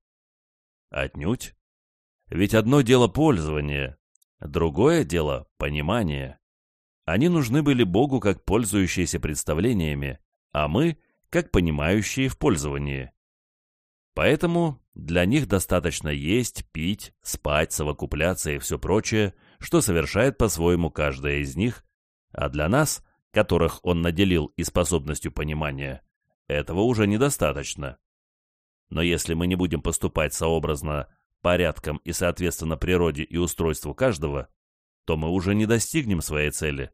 Отнюдь. Ведь одно дело пользование, другое дело понимание. Они нужны были Богу как пользующиеся представлениями, а мы как понимающие в пользовании. Поэтому для них достаточно есть, пить, спать, совокупляться и все прочее, что совершает по-своему каждая из них, а для нас, которых он наделил и способностью понимания, этого уже недостаточно. Но если мы не будем поступать сообразно порядком и соответственно природе и устройству каждого, то мы уже не достигнем своей цели.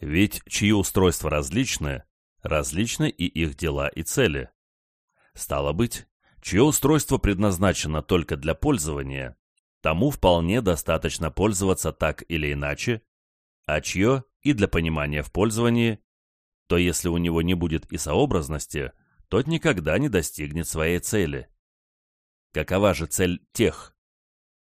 Ведь чьи устройства различны, различны и их дела и цели. Стало быть, чье устройство предназначено только для пользования, тому вполне достаточно пользоваться так или иначе, а чье и для понимания в пользовании, то если у него не будет и сообразности, тот никогда не достигнет своей цели. Какова же цель тех?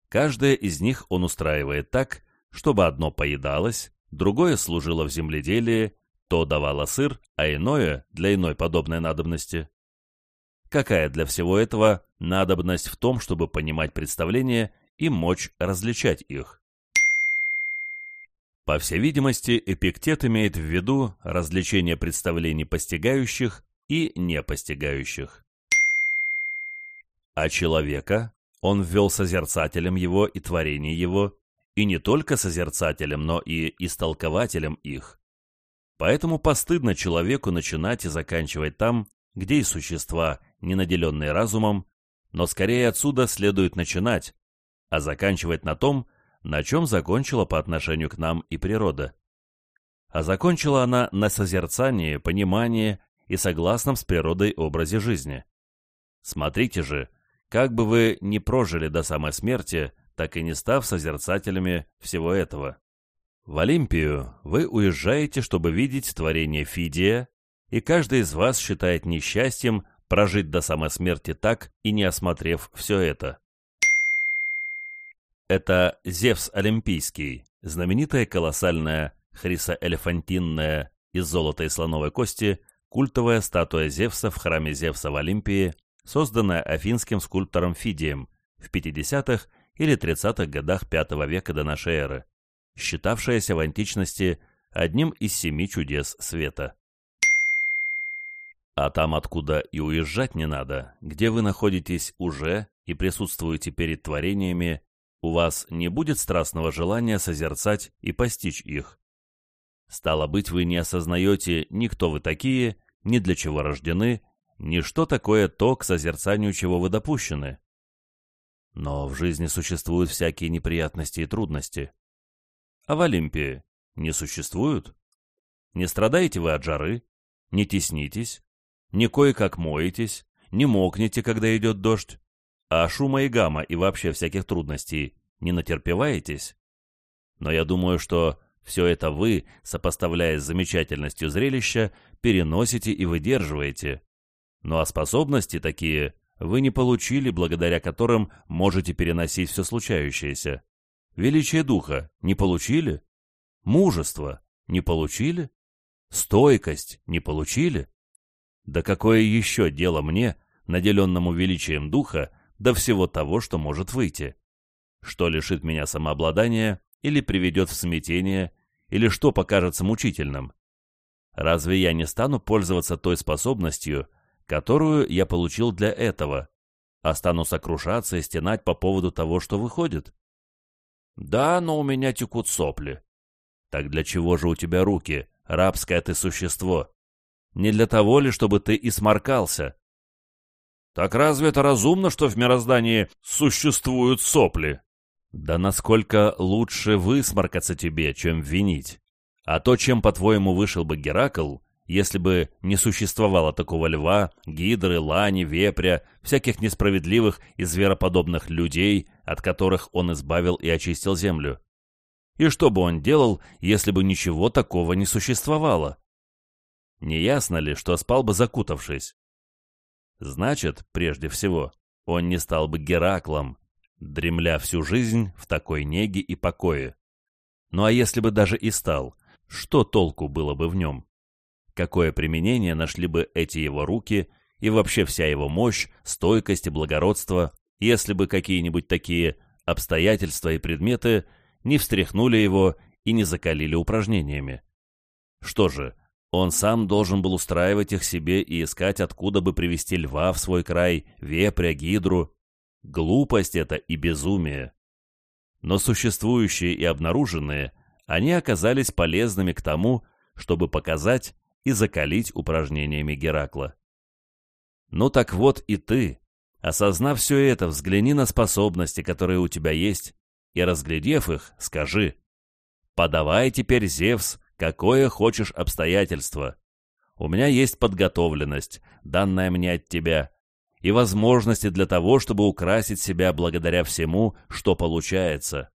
Каждое из них он устраивает так, чтобы одно поедалось, другое служило в земледелии, то давало сыр, а иное для иной подобной надобности. Какая для всего этого надобность в том, чтобы понимать представления и мочь различать их? По всей видимости, Эпиктет имеет в виду развлечение представлений постигающих и непостигающих. А человека он ввел созерцателем его и творений его, и не только созерцателем, но и истолкователем их. Поэтому постыдно человеку начинать и заканчивать там, где и существа, не наделенные разумом, но скорее отсюда следует начинать, а заканчивать на том, на чем закончила по отношению к нам и природа. А закончила она на созерцании, понимании и согласном с природой образе жизни. Смотрите же, как бы вы ни прожили до самой смерти, так и не став созерцателями всего этого. В Олимпию вы уезжаете, чтобы видеть творение Фидия, и каждый из вас считает несчастьем прожить до самой смерти так и не осмотрев все это. Это Зевс Олимпийский, знаменитая колоссальная хрисоэлефантинная из золота и слоновой кости культовая статуя Зевса в храме Зевса в Олимпии, созданная афинским скульптором Фидием в 50-х или 30-х годах V века до нашей эры, считавшаяся в античности одним из семи чудес света. А там, откуда и уезжать не надо, где вы находитесь уже и присутствуете перед творениями, у вас не будет страстного желания созерцать и постичь их. Стало быть, вы не осознаете ни кто вы такие, ни для чего рождены, ни что такое то, к созерцанию чего вы допущены. Но в жизни существуют всякие неприятности и трудности. А в Олимпии не существуют? Не страдаете вы от жары? Не теснитесь? Не кое-как моетесь? Не мокнете, когда идет дождь? А шума и гамма и вообще всяких трудностей не натерпеваетесь? Но я думаю, что все это вы, сопоставляя с замечательностью зрелища, переносите и выдерживаете. Ну а способности такие вы не получили, благодаря которым можете переносить все случающееся. Величие духа не получили? Мужество не получили? Стойкость не получили? Да какое еще дело мне, наделенному величием духа, до всего того, что может выйти? Что лишит меня самообладания или приведет в смятение, или что покажется мучительным? Разве я не стану пользоваться той способностью, которую я получил для этого, а стану сокрушаться и стенать по поводу того, что выходит? Да, но у меня текут сопли. Так для чего же у тебя руки, рабское ты существо? Не для того ли, чтобы ты и сморкался? Так разве это разумно, что в мироздании существуют сопли? Да насколько лучше высморкаться тебе, чем винить? А то, чем, по-твоему, вышел бы Геракл, если бы не существовало такого льва, гидры, лани, вепря, всяких несправедливых и звероподобных людей, от которых он избавил и очистил землю. И что бы он делал, если бы ничего такого не существовало? Не ясно ли, что спал бы закутавшись? Значит, прежде всего, он не стал бы Гераклом, дремля всю жизнь в такой неге и покое. Ну а если бы даже и стал, что толку было бы в нем? какое применение нашли бы эти его руки и вообще вся его мощь, стойкость и благородство, если бы какие-нибудь такие обстоятельства и предметы не встряхнули его и не закалили упражнениями. Что же, он сам должен был устраивать их себе и искать, откуда бы привести льва в свой край, вепря, гидру. Глупость это и безумие. Но существующие и обнаруженные, они оказались полезными к тому, чтобы показать, и закалить упражнениями Геракла. Ну так вот и ты, осознав все это, взгляни на способности, которые у тебя есть, и, разглядев их, скажи, «Подавай теперь, Зевс, какое хочешь обстоятельство. У меня есть подготовленность, данная мне от тебя, и возможности для того, чтобы украсить себя благодаря всему, что получается».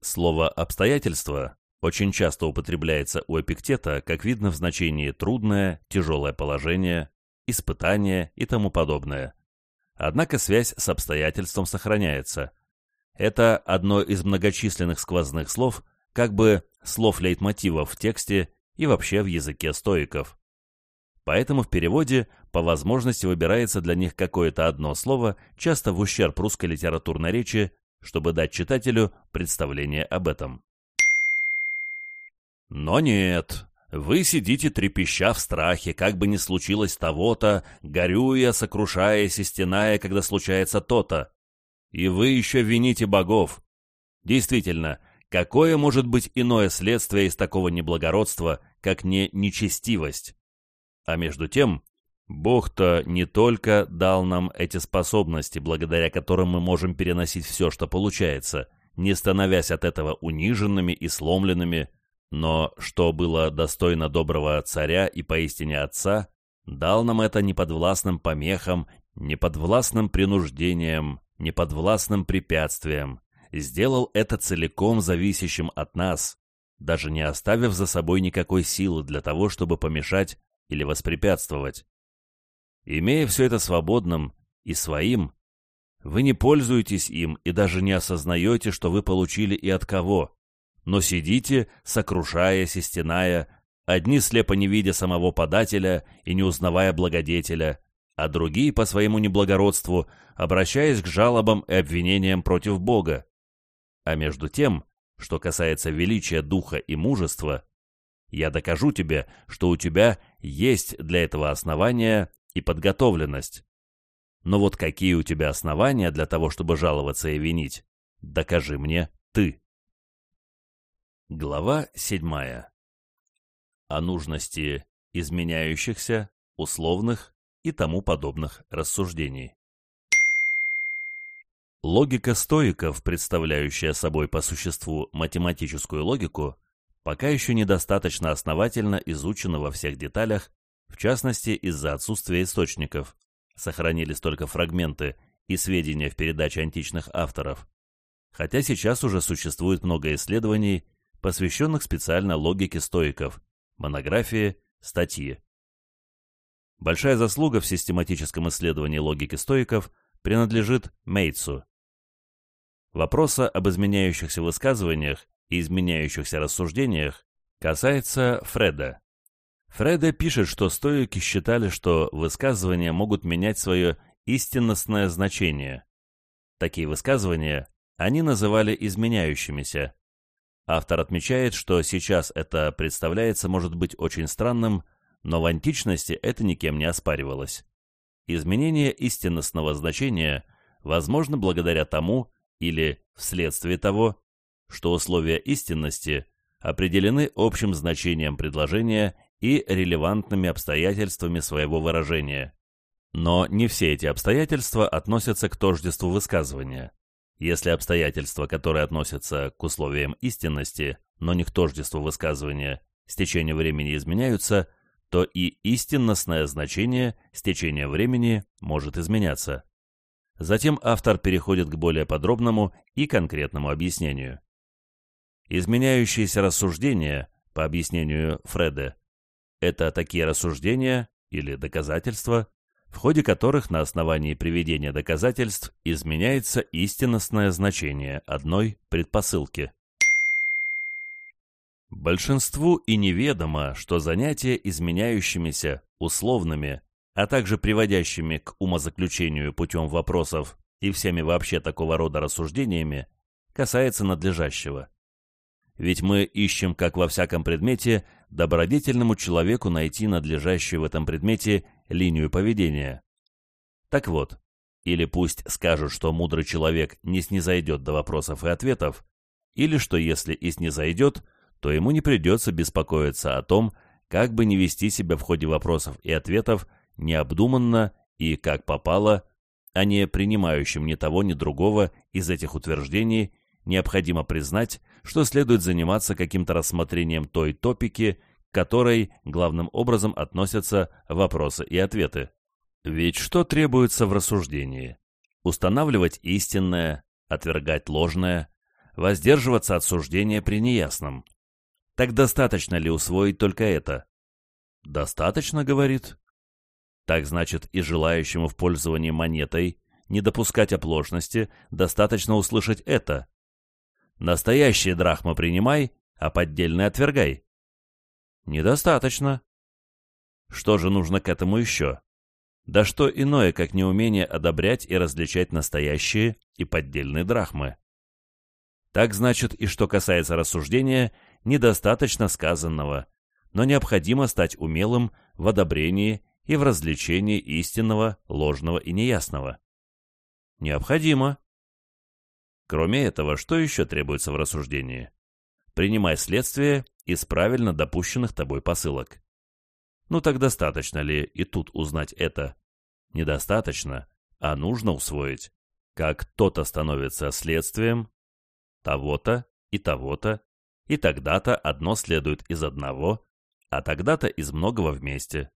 Слово «обстоятельство» очень часто употребляется у эпиктета, как видно в значении «трудное», «тяжелое положение», «испытание» и тому подобное. Однако связь с обстоятельством сохраняется. Это одно из многочисленных сквозных слов, как бы слов-лейтмотивов в тексте и вообще в языке стоиков. Поэтому в переводе по возможности выбирается для них какое-то одно слово, часто в ущерб русской литературной речи, чтобы дать читателю представление об этом. Но нет, вы сидите трепеща в страхе, как бы ни случилось того-то, горюя, сокрушаясь и стеная, когда случается то-то. И вы еще вините богов. Действительно, какое может быть иное следствие из такого неблагородства, как не нечестивость? А между тем, Бог-то не только дал нам эти способности, благодаря которым мы можем переносить все, что получается, не становясь от этого униженными и сломленными, но, что было достойно доброго царя и поистине отца, дал нам это неподвластным помехам, неподвластным принуждением, неподвластным препятствием, сделал это целиком зависящим от нас, даже не оставив за собой никакой силы для того, чтобы помешать или воспрепятствовать. Имея все это свободным и своим, вы не пользуетесь им и даже не осознаете, что вы получили и от кого, но сидите, сокрушаясь и стеная, одни слепо не видя самого подателя и не узнавая благодетеля, а другие по своему неблагородству, обращаясь к жалобам и обвинениям против Бога. А между тем, что касается величия духа и мужества, я докажу тебе, что у тебя есть для этого основания и подготовленность. Но вот какие у тебя основания для того, чтобы жаловаться и винить, докажи мне ты. Глава седьмая. О нужности изменяющихся, условных и тому подобных рассуждений. Логика стоиков, представляющая собой по существу математическую логику, пока еще недостаточно основательно изучена во всех деталях, в частности из-за отсутствия источников. Сохранились только фрагменты и сведения в передаче античных авторов. Хотя сейчас уже существует много исследований, посвященных специально логике стоиков, монографии, статьи. Большая заслуга в систематическом исследовании логики стоиков принадлежит Мейтсу. Вопроса об изменяющихся высказываниях и изменяющихся рассуждениях касается Фреда. Фреда пишет, что стоики считали, что высказывания могут менять свое истинностное значение. Такие высказывания они называли изменяющимися. Автор отмечает, что сейчас это представляется может быть очень странным, но в античности это никем не оспаривалось. Изменение истинностного значения возможно благодаря тому или вследствие того, что условия истинности определены общим значением предложения и релевантными обстоятельствами своего выражения. Но не все эти обстоятельства относятся к тождеству высказывания. Если обстоятельства, которые относятся к условиям истинности, но не к тождеству высказывания, с течением времени изменяются, то и истинностное значение с течением времени может изменяться. Затем автор переходит к более подробному и конкретному объяснению. Изменяющиеся рассуждения, по объяснению Фреда, это такие рассуждения или доказательства, в ходе которых на основании приведения доказательств изменяется истинностное значение одной предпосылки. Большинству и неведомо, что занятия изменяющимися, условными, а также приводящими к умозаключению путем вопросов и всеми вообще такого рода рассуждениями, касается надлежащего. Ведь мы ищем, как во всяком предмете, добродетельному человеку найти надлежащую в этом предмете линию поведения. Так вот, или пусть скажут, что мудрый человек не снизойдет до вопросов и ответов, или что если и снизойдет, то ему не придется беспокоиться о том, как бы не вести себя в ходе вопросов и ответов необдуманно и как попало, а не принимающим ни того, ни другого из этих утверждений необходимо признать, что следует заниматься каким-то рассмотрением той топики, к которой главным образом относятся вопросы и ответы. Ведь что требуется в рассуждении? Устанавливать истинное, отвергать ложное, воздерживаться от суждения при неясном. Так достаточно ли усвоить только это? Достаточно, говорит. Так значит и желающему в пользовании монетой не допускать оплошности, достаточно услышать это. Настоящие драхмы принимай, а поддельные отвергай. Недостаточно. Что же нужно к этому еще? Да что иное, как неумение одобрять и различать настоящие и поддельные драхмы. Так значит, и что касается рассуждения, недостаточно сказанного, но необходимо стать умелым в одобрении и в развлечении истинного, ложного и неясного. Необходимо. Кроме этого, что еще требуется в рассуждении? Принимай следствие из правильно допущенных тобой посылок. Ну так достаточно ли и тут узнать это? Недостаточно, а нужно усвоить, как то-то становится следствием того-то и того-то, и тогда-то одно следует из одного, а тогда-то из многого вместе.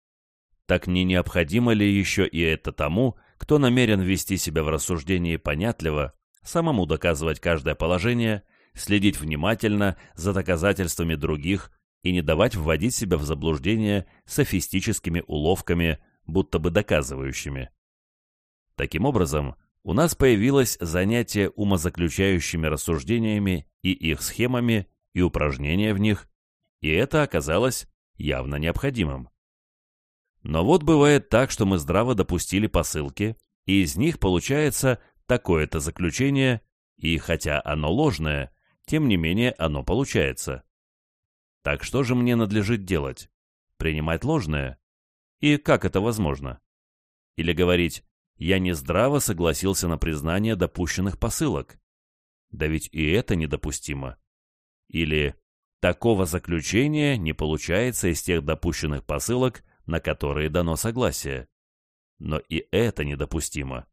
Так не необходимо ли еще и это тому, кто намерен вести себя в рассуждении понятливо, самому доказывать каждое положение, следить внимательно за доказательствами других и не давать вводить себя в заблуждение софистическими уловками, будто бы доказывающими. Таким образом, у нас появилось занятие умозаключающими рассуждениями и их схемами и упражнения в них, и это оказалось явно необходимым. Но вот бывает так, что мы здраво допустили посылки, и из них получается такое-то заключение, и хотя оно ложное, тем не менее оно получается. Так что же мне надлежит делать? Принимать ложное? И как это возможно? Или говорить, я не здраво согласился на признание допущенных посылок? Да ведь и это недопустимо. Или такого заключения не получается из тех допущенных посылок, на которые дано согласие. Но и это недопустимо.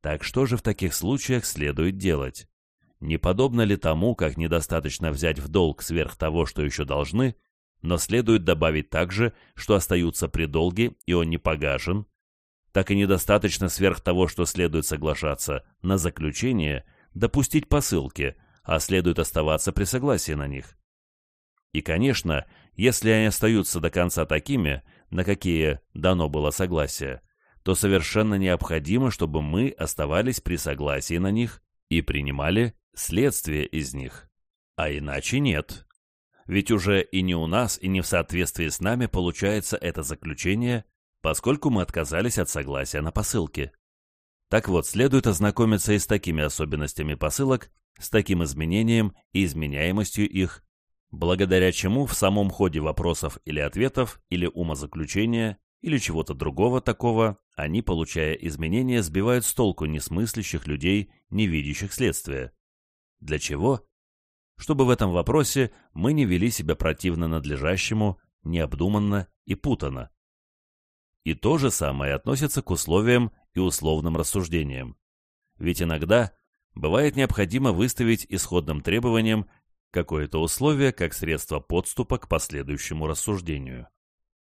Так что же в таких случаях следует делать? Не подобно ли тому, как недостаточно взять в долг сверх того, что еще должны, но следует добавить также, что остаются при долге, и он не погашен, так и недостаточно сверх того, что следует соглашаться на заключение, допустить посылки, а следует оставаться при согласии на них. И, конечно, если они остаются до конца такими, на какие дано было согласие, то совершенно необходимо, чтобы мы оставались при согласии на них и принимали следствие из них. А иначе нет. Ведь уже и не у нас, и не в соответствии с нами получается это заключение, поскольку мы отказались от согласия на посылки. Так вот, следует ознакомиться и с такими особенностями посылок, с таким изменением и изменяемостью их, благодаря чему в самом ходе вопросов или ответов, или умозаключения, или чего-то другого такого, они, получая изменения, сбивают с толку несмыслящих людей, не видящих следствия. Для чего? Чтобы в этом вопросе мы не вели себя противно надлежащему, необдуманно и путано. И то же самое относится к условиям и условным рассуждениям. Ведь иногда бывает необходимо выставить исходным требованием какое-то условие как средство подступа к последующему рассуждению.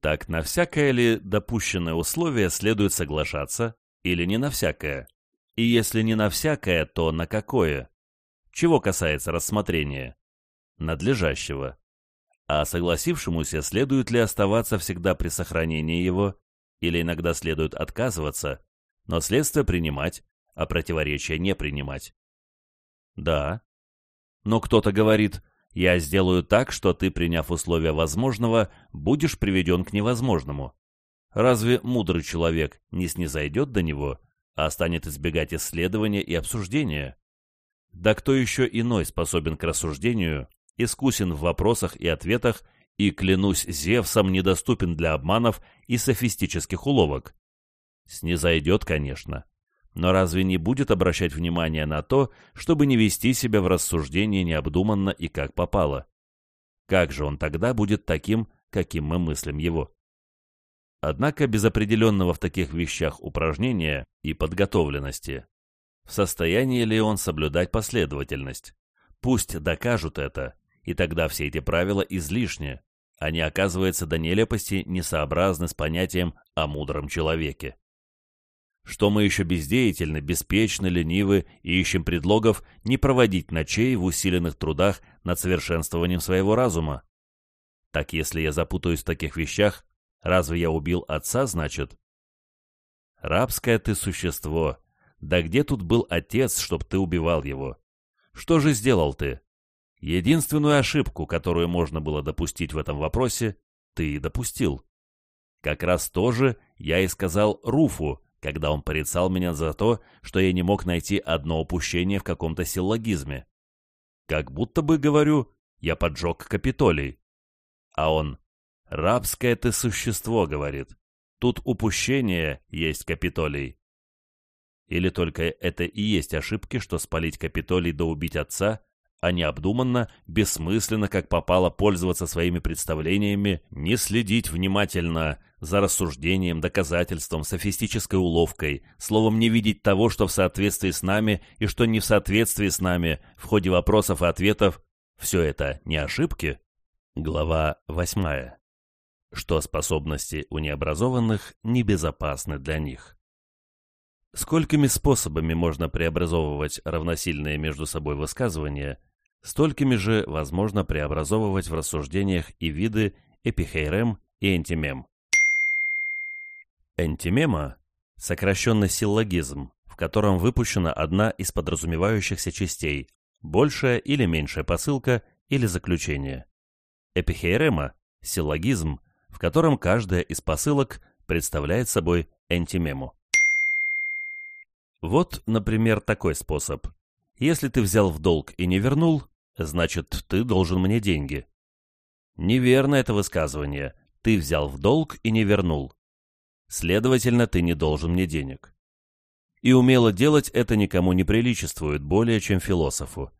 Так на всякое ли допущенное условие следует соглашаться или не на всякое? И если не на всякое, то на какое? Чего касается рассмотрения? Надлежащего. А согласившемуся следует ли оставаться всегда при сохранении его, или иногда следует отказываться, но следствие принимать, а противоречия не принимать? Да, но кто-то говорит, я сделаю так, что ты, приняв условия возможного, будешь приведен к невозможному. Разве мудрый человек не снизойдет до него, а станет избегать исследования и обсуждения? Да кто еще иной способен к рассуждению, искусен в вопросах и ответах и, клянусь Зевсом, недоступен для обманов и софистических уловок? Снизойдет, конечно, но разве не будет обращать внимание на то, чтобы не вести себя в рассуждении необдуманно и как попало? Как же он тогда будет таким, каким мы мыслим его? Однако без определенного в таких вещах упражнения и подготовленности, в состоянии ли он соблюдать последовательность? Пусть докажут это, и тогда все эти правила излишни, они, оказывается, до нелепости несообразны с понятием о мудром человеке что мы еще бездеятельны, беспечны, ленивы и ищем предлогов не проводить ночей в усиленных трудах над совершенствованием своего разума. Так если я запутаюсь в таких вещах, разве я убил отца, значит? Рабское ты существо. Да где тут был отец, чтоб ты убивал его? Что же сделал ты? Единственную ошибку, которую можно было допустить в этом вопросе, ты и допустил. Как раз то же я и сказал Руфу, когда он порицал меня за то, что я не мог найти одно упущение в каком-то силлогизме. Как будто бы, говорю, я поджег Капитолий. А он, рабское ты существо, говорит. Тут упущение есть Капитолий. Или только это и есть ошибки, что спалить Капитолий да убить отца, а необдуманно, бессмысленно, как попало, пользоваться своими представлениями, не следить внимательно за рассуждением, доказательством, софистической уловкой, словом, не видеть того, что в соответствии с нами и что не в соответствии с нами в ходе вопросов и ответов, все это не ошибки? Глава восьмая. Что способности у необразованных небезопасны для них. Сколькими способами можно преобразовывать равносильные между собой высказывания, столькими же возможно преобразовывать в рассуждениях и виды эпихейрем и энтимем. Энтимема – сокращенный силлогизм, в котором выпущена одна из подразумевающихся частей, большая или меньшая посылка или заключение. Эпихейрема – силлогизм, в котором каждая из посылок представляет собой энтимему. Вот, например, такой способ. Если ты взял в долг и не вернул, значит, ты должен мне деньги. Неверно это высказывание. Ты взял в долг и не вернул. Следовательно, ты не должен мне денег. И умело делать это никому не приличествует более, чем философу.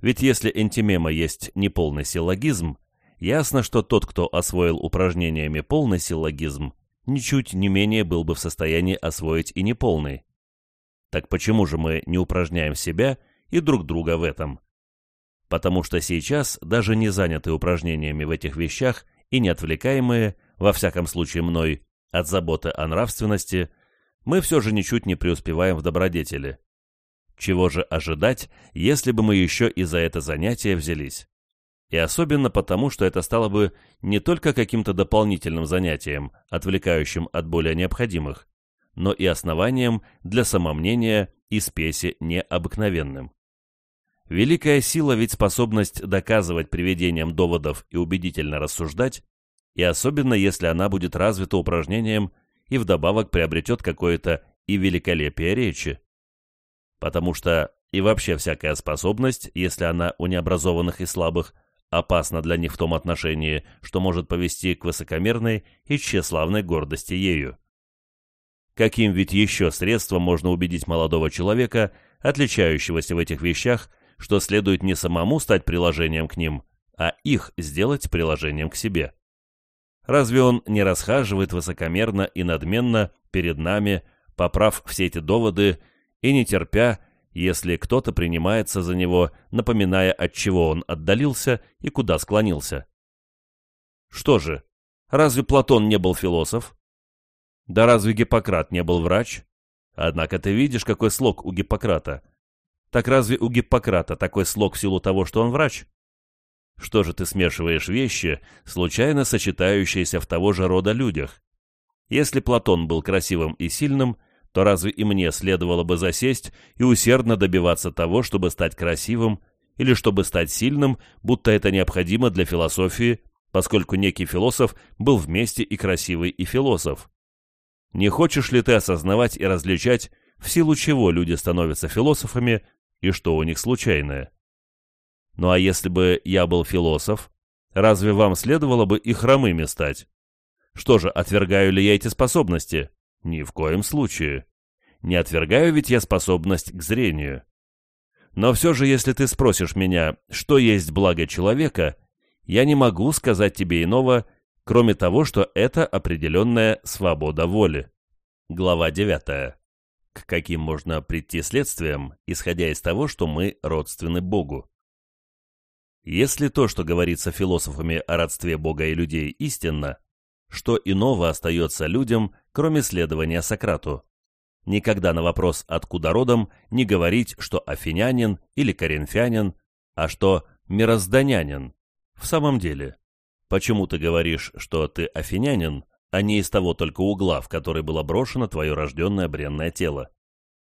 Ведь если энтимема есть неполный силлогизм, ясно, что тот, кто освоил упражнениями полный силлогизм, ничуть не менее был бы в состоянии освоить и неполный. Так почему же мы не упражняем себя и друг друга в этом? потому что сейчас, даже не занятые упражнениями в этих вещах и не отвлекаемые, во всяком случае мной, от заботы о нравственности, мы все же ничуть не преуспеваем в добродетели. Чего же ожидать, если бы мы еще и за это занятие взялись? И особенно потому, что это стало бы не только каким-то дополнительным занятием, отвлекающим от более необходимых, но и основанием для самомнения и спеси необыкновенным. Великая сила ведь способность доказывать приведением доводов и убедительно рассуждать, и особенно если она будет развита упражнением и вдобавок приобретет какое-то и великолепие речи. Потому что и вообще всякая способность, если она у необразованных и слабых, опасна для них в том отношении, что может повести к высокомерной и тщеславной гордости ею. Каким ведь еще средством можно убедить молодого человека, отличающегося в этих вещах что следует не самому стать приложением к ним, а их сделать приложением к себе. Разве он не расхаживает высокомерно и надменно перед нами, поправ все эти доводы и не терпя, если кто-то принимается за него, напоминая, от чего он отдалился и куда склонился? Что же, разве Платон не был философ? Да разве Гиппократ не был врач? Однако ты видишь, какой слог у Гиппократа. Так разве у Гиппократа такой слог в силу того, что он врач? Что же ты смешиваешь вещи, случайно сочетающиеся в того же рода людях? Если Платон был красивым и сильным, то разве и мне следовало бы засесть и усердно добиваться того, чтобы стать красивым, или чтобы стать сильным, будто это необходимо для философии, поскольку некий философ был вместе и красивый, и философ? Не хочешь ли ты осознавать и различать, в силу чего люди становятся философами, и что у них случайное. Ну а если бы я был философ, разве вам следовало бы и хромыми стать? Что же, отвергаю ли я эти способности? Ни в коем случае. Не отвергаю ведь я способность к зрению. Но все же, если ты спросишь меня, что есть благо человека, я не могу сказать тебе иного, кроме того, что это определенная свобода воли. Глава девятая к каким можно прийти следствиям, исходя из того, что мы родственны Богу. Если то, что говорится философами о родстве Бога и людей, истинно, что иного остается людям, кроме следования Сократу? Никогда на вопрос «откуда родом» не говорить, что афинянин или коринфянин, а что мирозданянин. В самом деле, почему ты говоришь, что ты афинянин, а не из того только угла, в который было брошено твое рожденное бренное тело.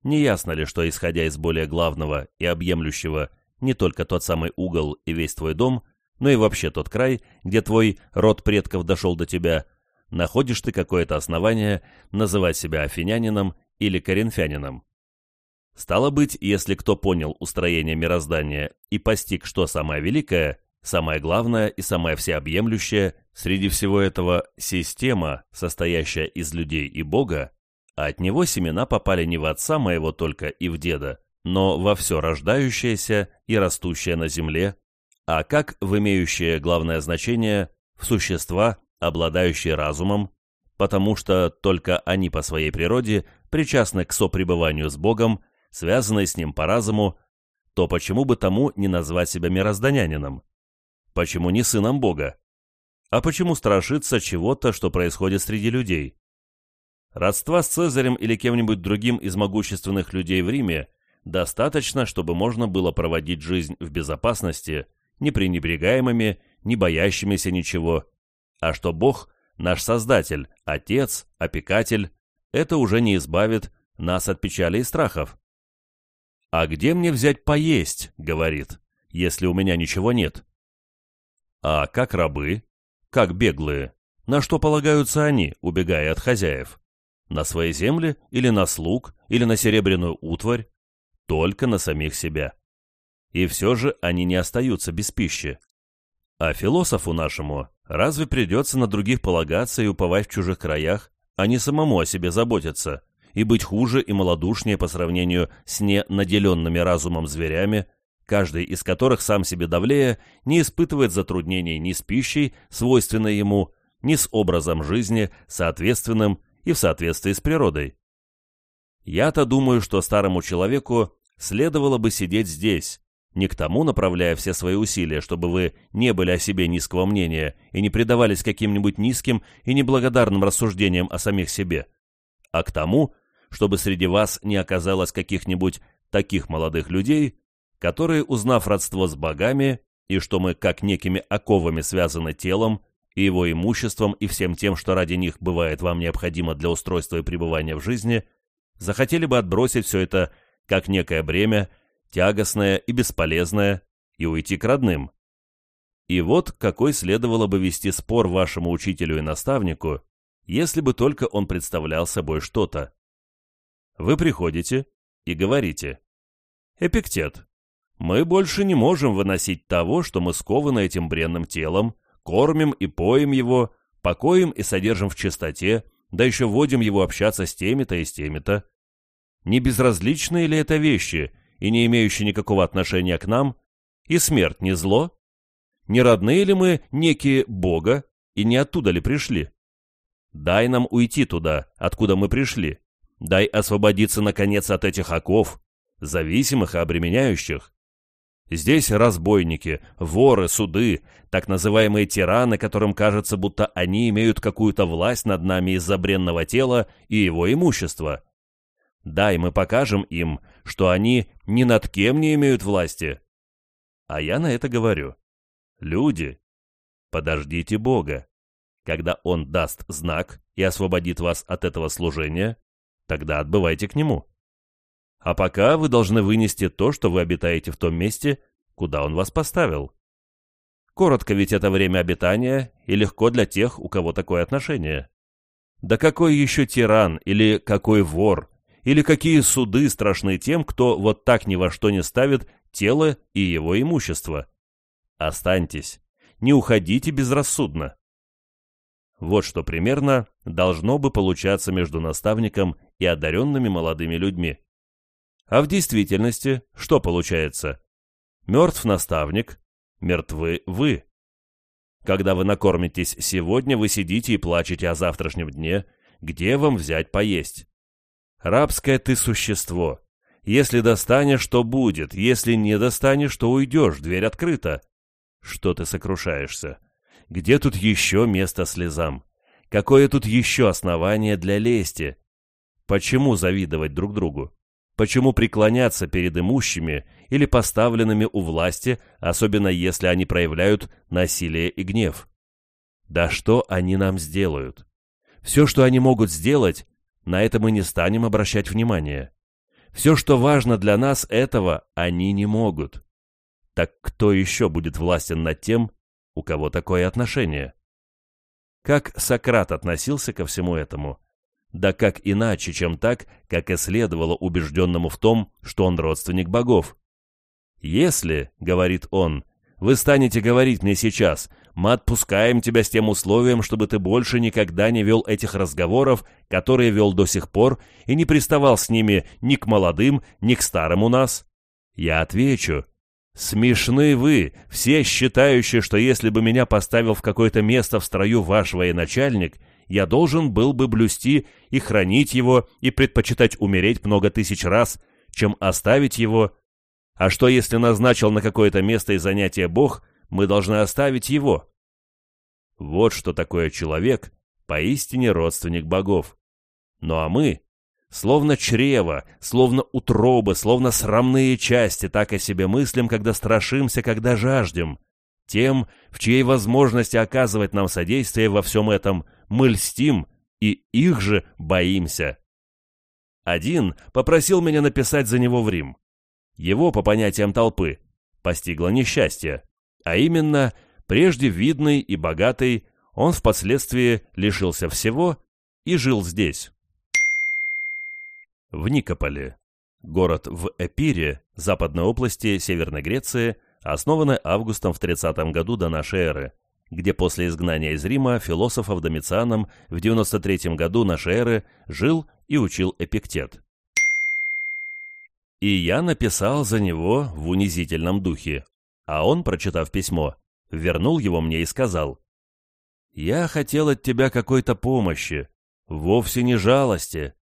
Не ясно ли, что, исходя из более главного и объемлющего не только тот самый угол и весь твой дом, но и вообще тот край, где твой род предков дошел до тебя, находишь ты какое-то основание называть себя афинянином или коринфянином. Стало быть, если кто понял устроение мироздания и постиг, что самое великое, самое главное и самое всеобъемлющее Среди всего этого система, состоящая из людей и Бога, а от него семена попали не в отца моего только и в деда, но во все рождающееся и растущее на земле, а как в имеющее главное значение в существа, обладающие разумом, потому что только они по своей природе причастны к сопребыванию с Богом, связанные с Ним по разуму, то почему бы тому не назвать себя мирозданянином? Почему не сыном Бога? А почему страшиться чего-то, что происходит среди людей? Родства с Цезарем или кем-нибудь другим из могущественных людей в Риме достаточно, чтобы можно было проводить жизнь в безопасности, не пренебрегаемыми, не боящимися ничего, а что Бог – наш Создатель, Отец, Опекатель, это уже не избавит нас от печали и страхов. «А где мне взять поесть?» – говорит, – «если у меня ничего нет». А как рабы? Как беглые? На что полагаются они, убегая от хозяев? На свои земли или на слуг, или на серебряную утварь? Только на самих себя. И все же они не остаются без пищи. А философу нашему разве придется на других полагаться и уповать в чужих краях, а не самому о себе заботиться, и быть хуже и малодушнее по сравнению с ненаделенными разумом зверями, каждый из которых сам себе давлея не испытывает затруднений ни с пищей, свойственной ему, ни с образом жизни, соответственным и в соответствии с природой. Я-то думаю, что старому человеку следовало бы сидеть здесь, не к тому направляя все свои усилия, чтобы вы не были о себе низкого мнения и не предавались каким-нибудь низким и неблагодарным рассуждениям о самих себе, а к тому, чтобы среди вас не оказалось каких-нибудь таких молодых людей, которые, узнав родство с богами и что мы как некими оковами связаны телом и его имуществом и всем тем, что ради них бывает вам необходимо для устройства и пребывания в жизни, захотели бы отбросить все это как некое бремя, тягостное и бесполезное, и уйти к родным. И вот какой следовало бы вести спор вашему учителю и наставнику, если бы только он представлял собой что-то. Вы приходите и говорите, «Эпиктет, мы больше не можем выносить того, что мы скованы этим бренным телом, кормим и поим его, покоим и содержим в чистоте, да еще вводим его общаться с теми-то и с теми-то. Не безразличные ли это вещи, и не имеющие никакого отношения к нам, и смерть не зло? Не родные ли мы некие Бога, и не оттуда ли пришли? Дай нам уйти туда, откуда мы пришли. Дай освободиться, наконец, от этих оков, зависимых и обременяющих. Здесь разбойники, воры, суды, так называемые тираны, которым кажется, будто они имеют какую-то власть над нами из-за бренного тела и его имущества. Дай мы покажем им, что они ни над кем не имеют власти. А я на это говорю. Люди, подождите Бога. Когда Он даст знак и освободит вас от этого служения, тогда отбывайте к Нему. А пока вы должны вынести то, что вы обитаете в том месте, куда он вас поставил. Коротко ведь это время обитания и легко для тех, у кого такое отношение. Да какой еще тиран или какой вор, или какие суды страшны тем, кто вот так ни во что не ставит тело и его имущество. Останьтесь, не уходите безрассудно. Вот что примерно должно бы получаться между наставником и одаренными молодыми людьми. А в действительности что получается? Мертв наставник, мертвы вы. Когда вы накормитесь сегодня, вы сидите и плачете о завтрашнем дне, где вам взять поесть. Рабское ты существо. Если достанешь, то будет, если не достанешь, то уйдешь, дверь открыта. Что ты сокрушаешься? Где тут еще место слезам? Какое тут еще основание для лести? Почему завидовать друг другу? Почему преклоняться перед имущими или поставленными у власти, особенно если они проявляют насилие и гнев? Да что они нам сделают? Все, что они могут сделать, на это мы не станем обращать внимания. Все, что важно для нас, этого они не могут. Так кто еще будет властен над тем, у кого такое отношение? Как Сократ относился ко всему этому? Да как иначе, чем так, как и следовало убежденному в том, что он родственник богов? «Если, — говорит он, — вы станете говорить мне сейчас, мы отпускаем тебя с тем условием, чтобы ты больше никогда не вел этих разговоров, которые вел до сих пор, и не приставал с ними ни к молодым, ни к старым у нас. Я отвечу, смешны вы, все считающие, что если бы меня поставил в какое-то место в строю ваш военачальник, я должен был бы блюсти и хранить его, и предпочитать умереть много тысяч раз, чем оставить его. А что, если назначил на какое-то место и занятие Бог, мы должны оставить его? Вот что такое человек, поистине родственник богов. Ну а мы, словно чрево, словно утробы, словно срамные части, так о себе мыслим, когда страшимся, когда жаждем. Тем, в чьей возможности оказывать нам содействие во всем этом, мы льстим и их же боимся. Один попросил меня написать за него в Рим. Его, по понятиям толпы, постигло несчастье, а именно, прежде видный и богатый, он впоследствии лишился всего и жил здесь. В Никополе, город в Эпире, западной области Северной Греции, основанный августом в 30 году до нашей эры, где после изгнания из Рима философов Домицианом в 93 году нашей эры жил и учил Эпиктет. И я написал за него в унизительном духе, а он, прочитав письмо, вернул его мне и сказал, «Я хотел от тебя какой-то помощи, вовсе не жалости,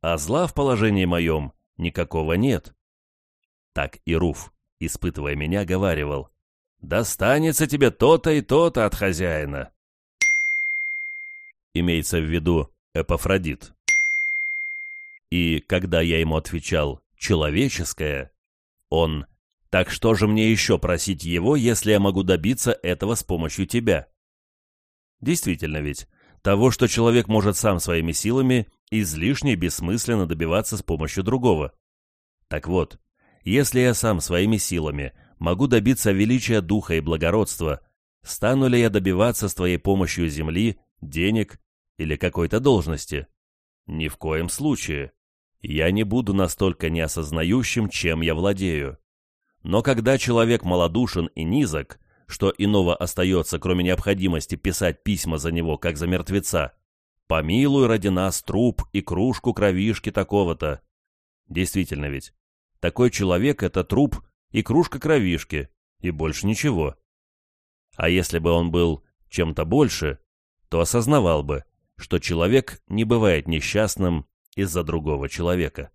а зла в положении моем никакого нет». Так и Руф, испытывая меня, говаривал, «Достанется тебе то-то и то-то от хозяина». Имеется в виду Эпофродит. И когда я ему отвечал «человеческое», он «Так что же мне еще просить его, если я могу добиться этого с помощью тебя?» Действительно ведь, того, что человек может сам своими силами, излишне бессмысленно добиваться с помощью другого. Так вот, если я сам своими силами могу добиться величия духа и благородства, стану ли я добиваться с твоей помощью земли, денег или какой-то должности? Ни в коем случае я не буду настолько неосознающим, чем я владею. Но когда человек малодушен и низок, что иного остается, кроме необходимости писать письма за него, как за мертвеца, помилуй ради нас труп и кружку кровишки такого-то. Действительно ведь, такой человек — это труп и кружка кровишки, и больше ничего. А если бы он был чем-то больше, то осознавал бы, что человек не бывает несчастным из-за другого человека.